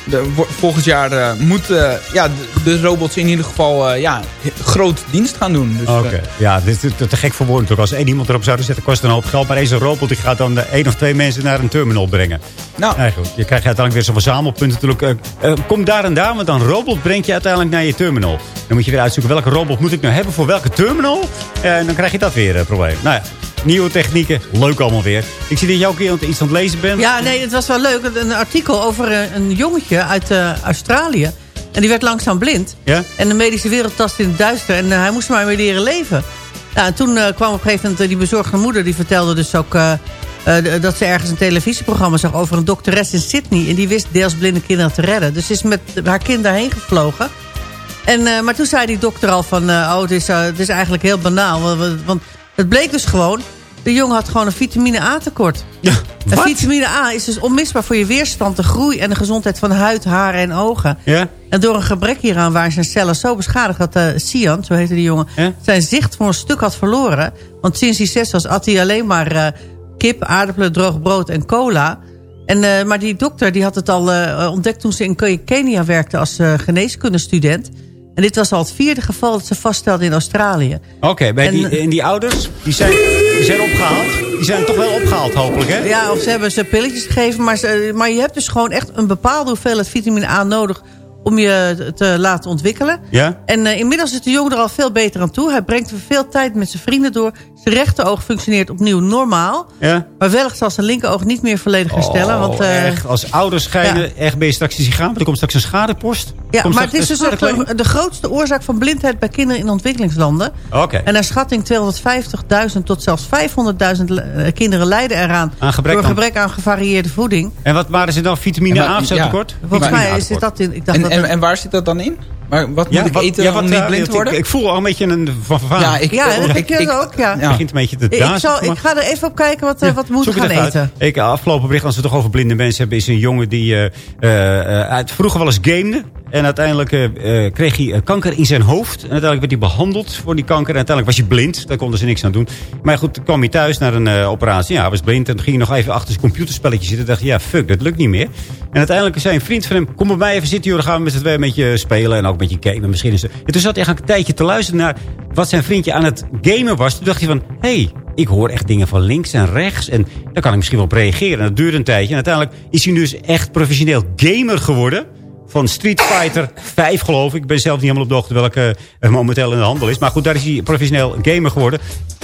eh, de- volgend jaar eh, moeten ja, de, de robots in ieder geval eh, ja, groot dienst gaan doen. Dus, Oké, eh, ja, dit is te, gek voor woorden. Als één iemand erop zou zetten, kost het een hoop geld. Maar deze robot die gaat dan de één of twee mensen naar een terminal brengen. nou, Eigenlijk, je krijgt uiteindelijk weer zo'n verzamelpunt natuurlijk. Eh, eh, kom daar en daar, want dan robot brengt je uiteindelijk naar je terminal. Dan moet je weer uitzoeken welke robot moet ik nou hebben voor welke terminal. Eh, en dan krijg je dat weer een probleem. Nou ja, nieuwe technieken, leuk allemaal weer. Ik zie dat jij ook hier iets aan het lezen bent. Ja, nee, het was wel leuk. Een artikel over eh, een jongetje uit eh, Australië. En die werd langzaam blind. Ja? En de medische wereld tast in het duister. En eh, hij moest maar weer leren leven. Nou, en toen kwam op een gegeven moment die bezorgde moeder. Die vertelde dus ook dat ze ergens een televisieprogramma zag... over een dokteres in Sydney. En die wist deels blinde kinderen te redden. Dus ze is met haar kind daarheen gevlogen. En, maar toen zei die dokter al van... oh, het is, het is eigenlijk heel banaal. Want het bleek dus gewoon... De jongen had gewoon een vitamine A tekort. Ja, En vitamine A is dus onmisbaar voor je weerstand, de groei en de gezondheid van huid, haren en ogen. Ja? En door een gebrek hieraan waren zijn cellen zo beschadigd dat uh, Sian, zo heette die jongen, Ja? zijn zicht voor een stuk had verloren. Want sinds hij zes was, at hij alleen maar eh, kip, aardappelen, droog brood en cola. En, eh, maar die dokter die had het al eh, ontdekt toen ze in Ke- Kenia werkte als eh, geneeskundestudent. En dit was al het vierde geval dat ze vaststelden in Australië. Oké, bij En- die, en die ouders, die zijn, die zijn opgehaald. Die zijn toch wel opgehaald, hopelijk, hè? Ja, of ze hebben ze pilletjes gegeven. Maar, ze- maar je hebt dus gewoon echt een bepaalde hoeveelheid vitamine A nodig... om je te laten ontwikkelen. Ja? En eh, inmiddels is de jongen er al veel beter aan toe. Hij brengt veel tijd met zijn vrienden door. Zijn rechteroog functioneert opnieuw normaal. Ja? Maar wellicht zal zijn linkeroog niet meer volledig herstellen. want, Oh, eh, echt. Als ouders schijnen, echt ben je straks die gaan. Er komt straks een schadepost. ja, Komt maar het is dus de, de grootste oorzaak van blindheid bij kinderen in ontwikkelingslanden. Oké. En naar schatting 250.000 tot zelfs 500.000 le- eh, kinderen lijden eraan... Aan gebrek door aan- gebrek aan gevarieerde voeding. En wat waren ze dan? Vitamine maar- A of zo ja. tekort? Volgens mij zit dat in... Ik dacht En, dat en, en waar zit dat dan in? Maar wat moet Ja, ik wat- eten ja, om wat, niet eh, blind te ik- worden? Ik, voel al een beetje een vervaar. Ja, ik, Ja, dat ik, ik, ik ook, ja. Het begint een beetje te Ik, dazen. zal, ik ga er even op kijken wat, eh, wat het gaan even uit. eten. Ik, afgelopen bericht, als we het toch over blinde mensen hebben... is een jongen die eh, eh, eh, uit, vroeger wel eens gamede. En uiteindelijk eh, kreeg hij eh, kanker in zijn hoofd. En uiteindelijk werd hij behandeld voor die kanker. En uiteindelijk was hij blind. Daar konden ze niks aan doen. Maar goed, toen kwam hij thuis naar een operatie. Ja, was blind. En toen ging hij nog even achter zijn computerspelletje zitten. En dacht ja, fuck, dat lukt niet meer. En uiteindelijk zei een vriend van hem... kom bij mij even zitten, joh. Dan gaan we met z'n tweeën een beetje spelen. En ook een beetje gamen misschien. Is en toen zat hij eigenlijk een tijdje te luisteren naar... wat zijn vriendje aan het gamen was. Toen dacht hij van. Hey, ik hoor echt dingen van links en rechts. En daar kan ik misschien wel op reageren. En dat duurde een tijdje. En uiteindelijk is hij dus echt professioneel gamer geworden. Van Street Fighter 5 geloof ik. Ik ben zelf niet helemaal op de hoogte welke eh, momenteel in de handel is. Maar goed, daar is hij professioneel gamer geworden.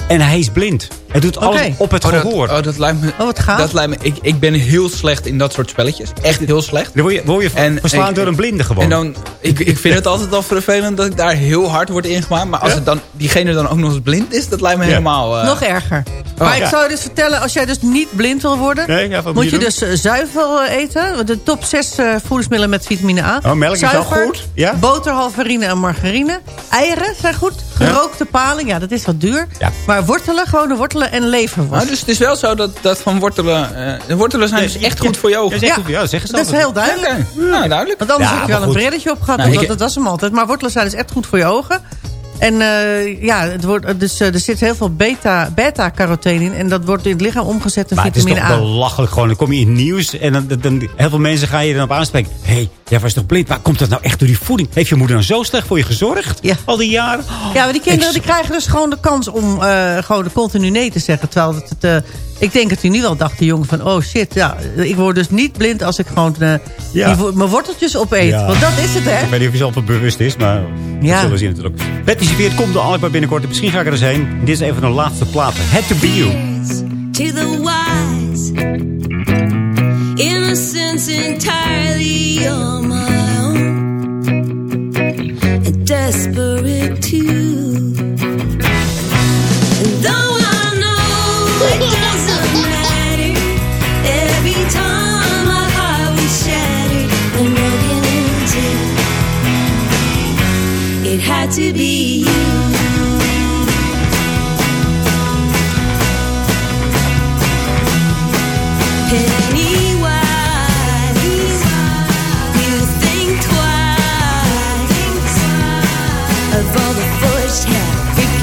En hij is blind. Hij doet alles op het Oh, dat, gehoor. oh, dat lijkt me... Oh, wat gaaf. Dat lijkt me ik, ik ben heel slecht in dat soort spelletjes. Echt heel slecht. Dan word je, word je En verslaan door een blinde gewoon. En dan, ik, ik vind het altijd al vervelend dat ik daar heel hard word ingemaakt. Maar als Ja? het dan, diegene dan ook nog eens blind is, dat lijkt me Ja. helemaal... eh, Nog erger. maar ik zou je dus vertellen, als jij dus niet blind wil worden... Nee, ja, wat moet je dus eh, zuivel eten. De top 6 eh, voedingsmiddelen met vitamine A. Oh, melk is wel Zuiver, goed, ja? Boter, halverine en margarine. Eieren zijn goed. Gerookte paling, ja, dat is wat duur. Ja. Maar wortelen, gewone wortelen en leverworst. Dus het is wel zo dat, dat van wortelen... eh, de wortelen zijn Ja, dus echt ja, goed voor je Ja, ogen. Ja. ja. zeggen ze dat is heel duidelijk. Nou duidelijk. Want anders Ja, heb je wel een brilletje op gehad. Nou, ik- dat, dat was hem altijd. Maar wortelen zijn dus echt goed voor je ogen. En eh, ja, het wordt, dus, eh, er zit heel veel beta- beta-carotene in. En dat wordt in het lichaam omgezet in Maar het is vitamine toch A. belachelijk gewoon. Dan kom je in het nieuws en dan, dan, dan- heel veel mensen gaan je dan op aanspreken. Hé, hey, jij was toch blind? Maar komt dat nou echt door die voeding? Heeft je moeder dan zo slecht voor je gezorgd? Ja. Al die jaren? Ja, maar die kinderen die krijgen dus gewoon de kans om eh, gewoon continu nee te zeggen. Terwijl het, het, eh, ik denk dat hij nu wel dacht, die jongen, van... oh shit, ja, ik word dus niet blind als ik gewoon eh, Ja. die mijn worteltjes opeet. Ja. Want dat is het, hè? Ik weet niet of je zelf wel bewust is, maar Ja. dat zullen we zien natuurlijk. Betty Serveert komt er allemaal binnenkort. Misschien ga ik er eens heen. Dit is een van de laatste platen. Had to be you. to the wise. Innocence entirely on my own. And desperate too.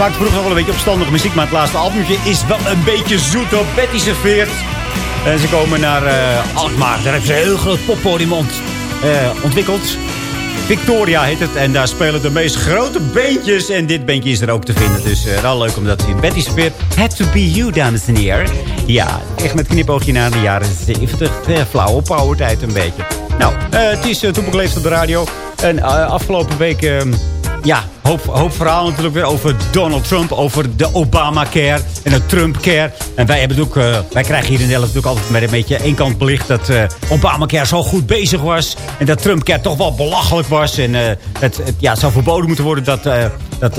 maakt vroeger nog wel een beetje opstandige muziek. Maar het laatste albumje is wel een beetje zoet op Betty serveert. En ze komen naar eh, Alkmaar. Daar hebben ze een heel groot poppodium ont, eh, ontwikkeld. Victoria heet het. En daar spelen de meest grote beentjes. En dit beentje is er ook te vinden. Dus eh, wel leuk om dat te zien. Betty serveert Had to be you, dames en heren. Ja, echt met knipoogje naar de jaren 70. Eh, flauwe power tijd een beetje. Nou, het is uh, Toepak Leeft op de radio. En afgelopen week... ja, hoop, hoop verhaal natuurlijk weer over Donald Trump. Over de Obamacare en de Trumpcare. En wij, hebben ook, eh, wij krijgen hier in Nederland natuurlijk altijd met een beetje één kant belicht... dat eh, Obamacare zo goed bezig was. En dat Trumpcare toch wel belachelijk was. En eh, het, het, ja, zou verboden moeten worden dat, dat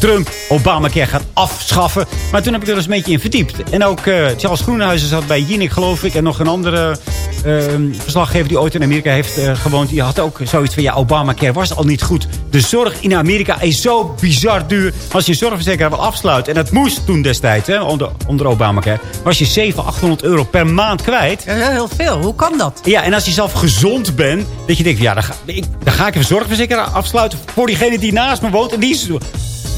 Trump Obamacare gaat afschaffen. Maar toen heb ik er eens een beetje in verdiept. En ook eh, Charles Groenhuizen zat bij Jinek, geloof ik. En nog een andere eh, verslaggever die ooit in Amerika heeft eh, gewoond. Die had ook zoiets van, ja, Obamacare was al niet goed. De zorg in Amerika is zo bizar duur. Als je een zorgverzekeraar wil afsluiten. En dat moest toen destijds, hè, onder, onder Obamacare. Was je 700, 800 euro per maand kwijt. Ja, heel veel. Hoe kan dat? Ja, en als je zelf gezond bent, dat je denkt, ja, dan ga, ik, dan ga ik een zorgverzekeraar afsluiten voor diegene die naast me woont. En die is,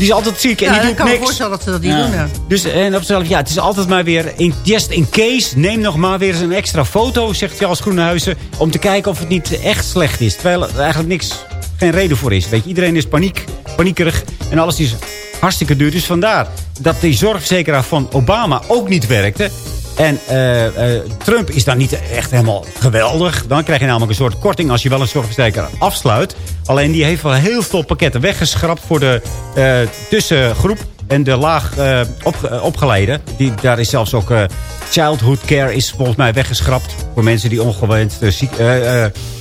die is altijd ziek en die ik doet kan me niks. voorstellen dat ze dat niet Ja. doen. Ja. Dus en op zichzelf, ja, het is altijd maar weer, in, just in case, neem nog maar weer eens een extra foto, zegt Charles Groenhuizen, om te kijken of het niet echt slecht is. Terwijl er eigenlijk niks, geen reden voor is. Weet je, iedereen is paniek, paniekerig en alles is hartstikke duur. Dus vandaar dat die zorgverzekeraar van Obama ook niet werkte. En eh, eh, Trump is dan niet echt helemaal geweldig. Dan krijg je namelijk een soort korting als je wel een zorgverzekeraar afsluit. Alleen die heeft wel heel veel pakketten weggeschrapt voor de eh, tussengroep. en de laag opge- opgeleide. Die, daar is zelfs ook childhood care is volgens mij weggeschrapt. Voor mensen die ongewenst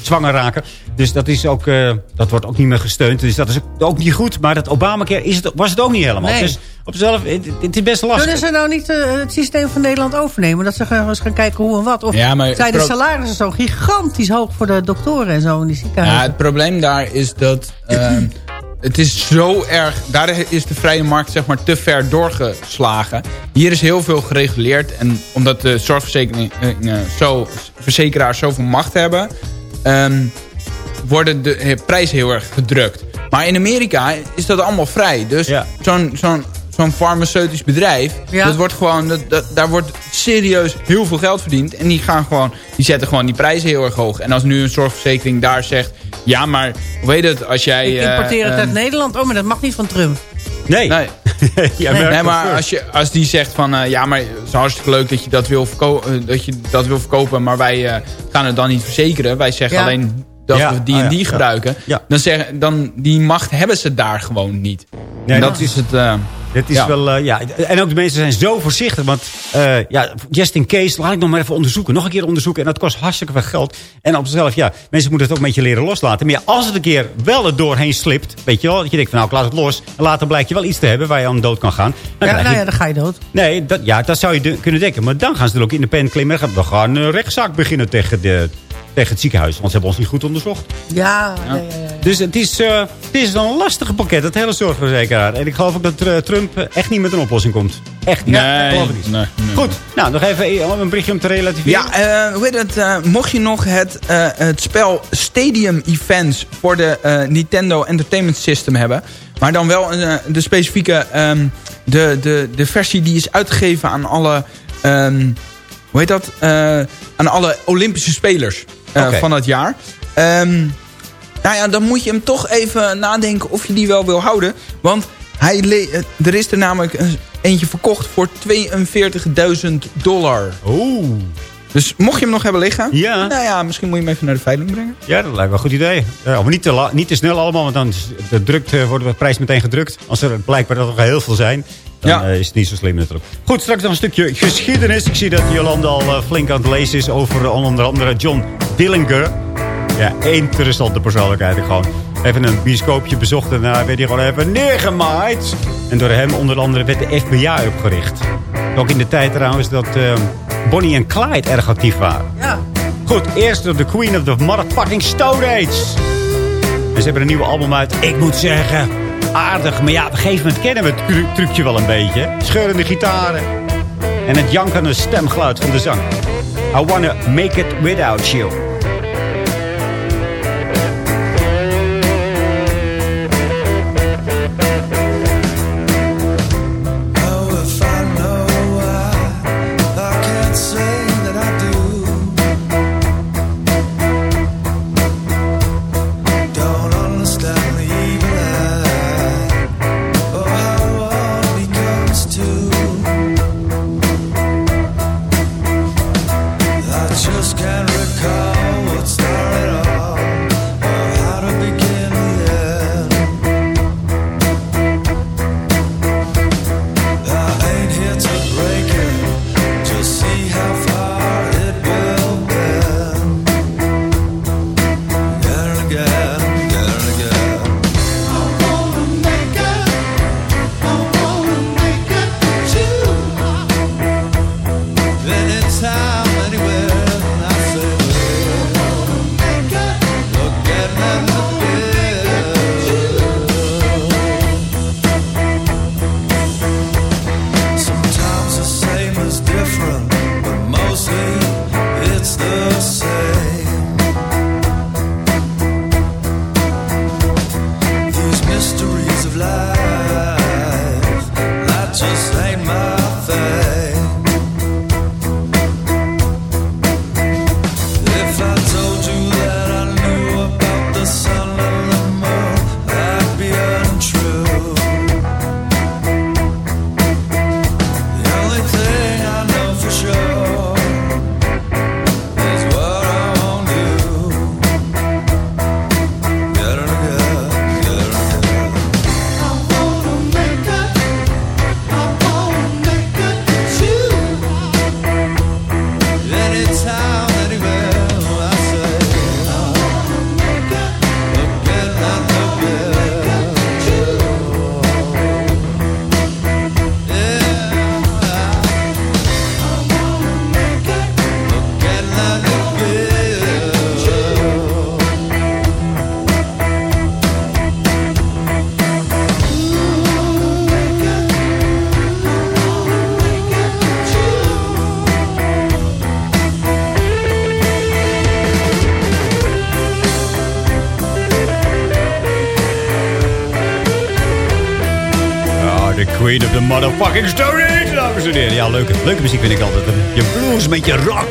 zwanger raken. Dus dat, is ook, eh, dat wordt ook niet meer gesteund. Dus dat is ook, niet goed. Maar dat Obamacare is het, was het ook niet helemaal. Nee. Dus op zichzelf, het, het is best lastig. Kunnen ze nou niet eh, het systeem van Nederland overnemen? Dat ze gaan, eens gaan kijken hoe en wat? Of Ja, maar zijn de salarissen zo gigantisch hoog voor de doktoren en zo in die Ja, ziekenhuizen? het probleem daar is dat... ehm, het is zo erg... Daar is de vrije markt zeg maar te ver doorgeslagen. Hier is heel veel gereguleerd. En omdat de zorgverzekeringen eh, zo, verzekeraars zoveel macht hebben... ehm, worden de eh, prijzen heel erg gedrukt. Maar in Amerika is dat allemaal vrij. Dus zo'n zo'n zo'n farmaceutisch bedrijf... Ja. Dat wordt gewoon, dat, dat- daar wordt serieus heel veel geld verdiend. En die, gaan gewoon, die zetten gewoon die prijzen heel erg hoog. En als nu een zorgverzekering daar zegt... Ja, maar hoe heet het als jij... Ik eh, importeer het uit eh, Nederland. Oh, maar dat mag niet van Trump. Nee. Nee. Ja, nee, maar als, je, als die zegt van... eh, ja, maar het is hartstikke leuk dat je dat wil, verko eh, dat je dat wil verkopen... maar wij eh, gaan het dan niet verzekeren. Wij zeggen Ja. alleen dat Ja, we die en ja, die gebruiken. Ja. Dan zeggen, dan, die macht hebben ze daar gewoon niet. Nee, en dat is het... eh, Het is ja. wel, eh, ja. En ook de mensen zijn zo voorzichtig. Want, eh, ja, just in case, laat ik nog maar even onderzoeken. Nog een keer onderzoeken. En dat kost hartstikke veel geld. En op zichzelf, ja, mensen moeten het ook een beetje leren loslaten. Maar ja, als het een keer wel er doorheen slipt, weet je wel. Dat je denkt van, nou, ik laat het los. En later blijkt je wel iets te hebben waar je aan dood kan gaan. Dan Ja, nou ja, dan ga je dood. Nee, dat, ja, dat zou je de- kunnen denken. Maar dan gaan ze er ook in de pen klimmen. Dan gaan we gaan een rechtszaak beginnen tegen, de, tegen het ziekenhuis. Want ze hebben ons niet goed onderzocht. Ja, ja. ja, ja. Dus het is, eh, het is een lastige pakket, dat hele zorgverzekeraar. En ik geloof ook dat eh, Trump echt niet met een oplossing komt. Echt niet. Nee, geloof ik niet. nee, nee. Goed, nou nog even een berichtje om te relativeren. Ja, eh, hoe heet het? eh, mocht je nog het, eh, het spel Stadium Events voor de eh, Nintendo Entertainment System hebben... maar dan wel eh, de specifieke... ehm, de, de, de versie die is uitgegeven aan alle... ehm, hoe heet dat? Eh, aan alle Olympische spelers eh, van het jaar. Ehm, nou ja, dan moet je hem toch even nadenken of je die wel wil houden. Want hij eh, er is er namelijk een- eentje verkocht voor 42.000 dollar. Oeh. Dus mocht je hem nog hebben liggen... Ja. Nou ja, misschien moet je hem even naar de veiling brengen. Ja, dat lijkt wel een goed idee. Ja, maar niet te, niet te snel allemaal, want dan de drukt, eh, wordt de prijs meteen gedrukt. Als er blijkbaar dat er heel veel zijn, dan Ja. eh, is het niet zo slim natuurlijk. Goed, straks nog een stukje geschiedenis. Ik zie dat Jolanda al eh, flink aan het lezen is over eh, onder andere John Dillinger. Ja, interessante persoonlijkheid. Ik gewoon even een bioscoopje bezocht en daar werd hij gewoon even neergemaaid. En door hem onder andere werd de FBI opgericht. Ook in de tijd trouwens dat eh, Bonnie en Clyde erg actief waren. Ja. Goed, eerst de Queen of the Motherfucking Stone Age. En ze hebben een nieuwe album uit. Ik moet zeggen, aardig. Maar ja, op een gegeven moment kennen we het tru- trucje wel een beetje. Scheurende gitaren. En het jankende stemgeluid van de zang. I wanna make it without you. Motherfucking Stone Age, dames en heren. Ja, leuke, leuke muziek vind ik altijd. Je blues met je rock.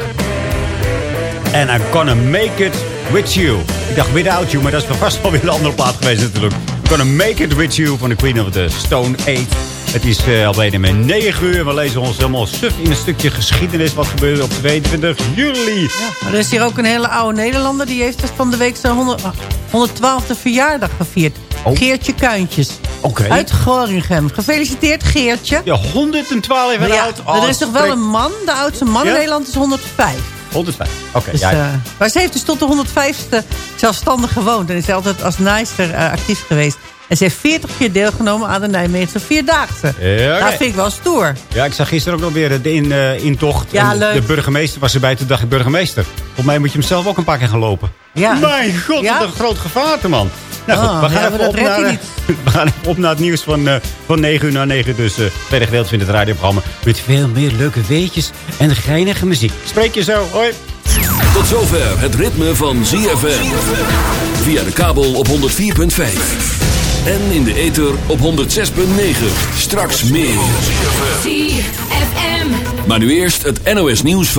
And I'm gonna make it with you. Ik dacht without you, maar dat is vast wel weer een andere plaat geweest natuurlijk. I'm gonna make it with you van de Queen of the Stone Age. Het is uh, al bijna met 9 uur. We lezen ons helemaal suf in een stukje geschiedenis. Wat gebeurde op 22 juli. Ja, maar er is hier ook een hele oude Nederlander. Die heeft dus van de week zijn 100, 112e verjaardag gevierd. Oh. Geertje Kuintjes. Oké. Uit Gorinchem. Gefeliciteerd Geertje. Ja, 112 jaar Maar ja, oud. Oh, er is toch wel een man. De oudste man in Nederland is 105. 105. Oké, Dus, ja. eh, maar ze heeft dus tot de 105ste zelfstandig gewoond. En is altijd als naaister eh, actief geweest. En ze heeft 40 keer deelgenomen aan de Nijmeegse Vierdaagse. Ja. Dat vind ik wel stoer. Ja, ik zag gisteren ook nog weer de in, eh, intocht. Ja, En leuk. De burgemeester was erbij. Toen dacht ik, burgemeester. Volgens mij moet je hem zelf ook een paar keer gaan lopen. Ja. Mijn god, Ja? wat een groot gevaarte, man. Nou Ah, goed, we gaan, ja, even dat op naar, we gaan even op naar het nieuws van, eh, van 9 uur naar 9. Dus eh tweede gedeelte van het radioprogramma. Met veel meer leuke weetjes en geinige muziek. Spreek je zo. Hoi. Tot zover het ritme van ZFM. Via de kabel op 104.5. En in de ether op 106.9. Straks meer. ZFM. Maar nu eerst het NOS nieuws van...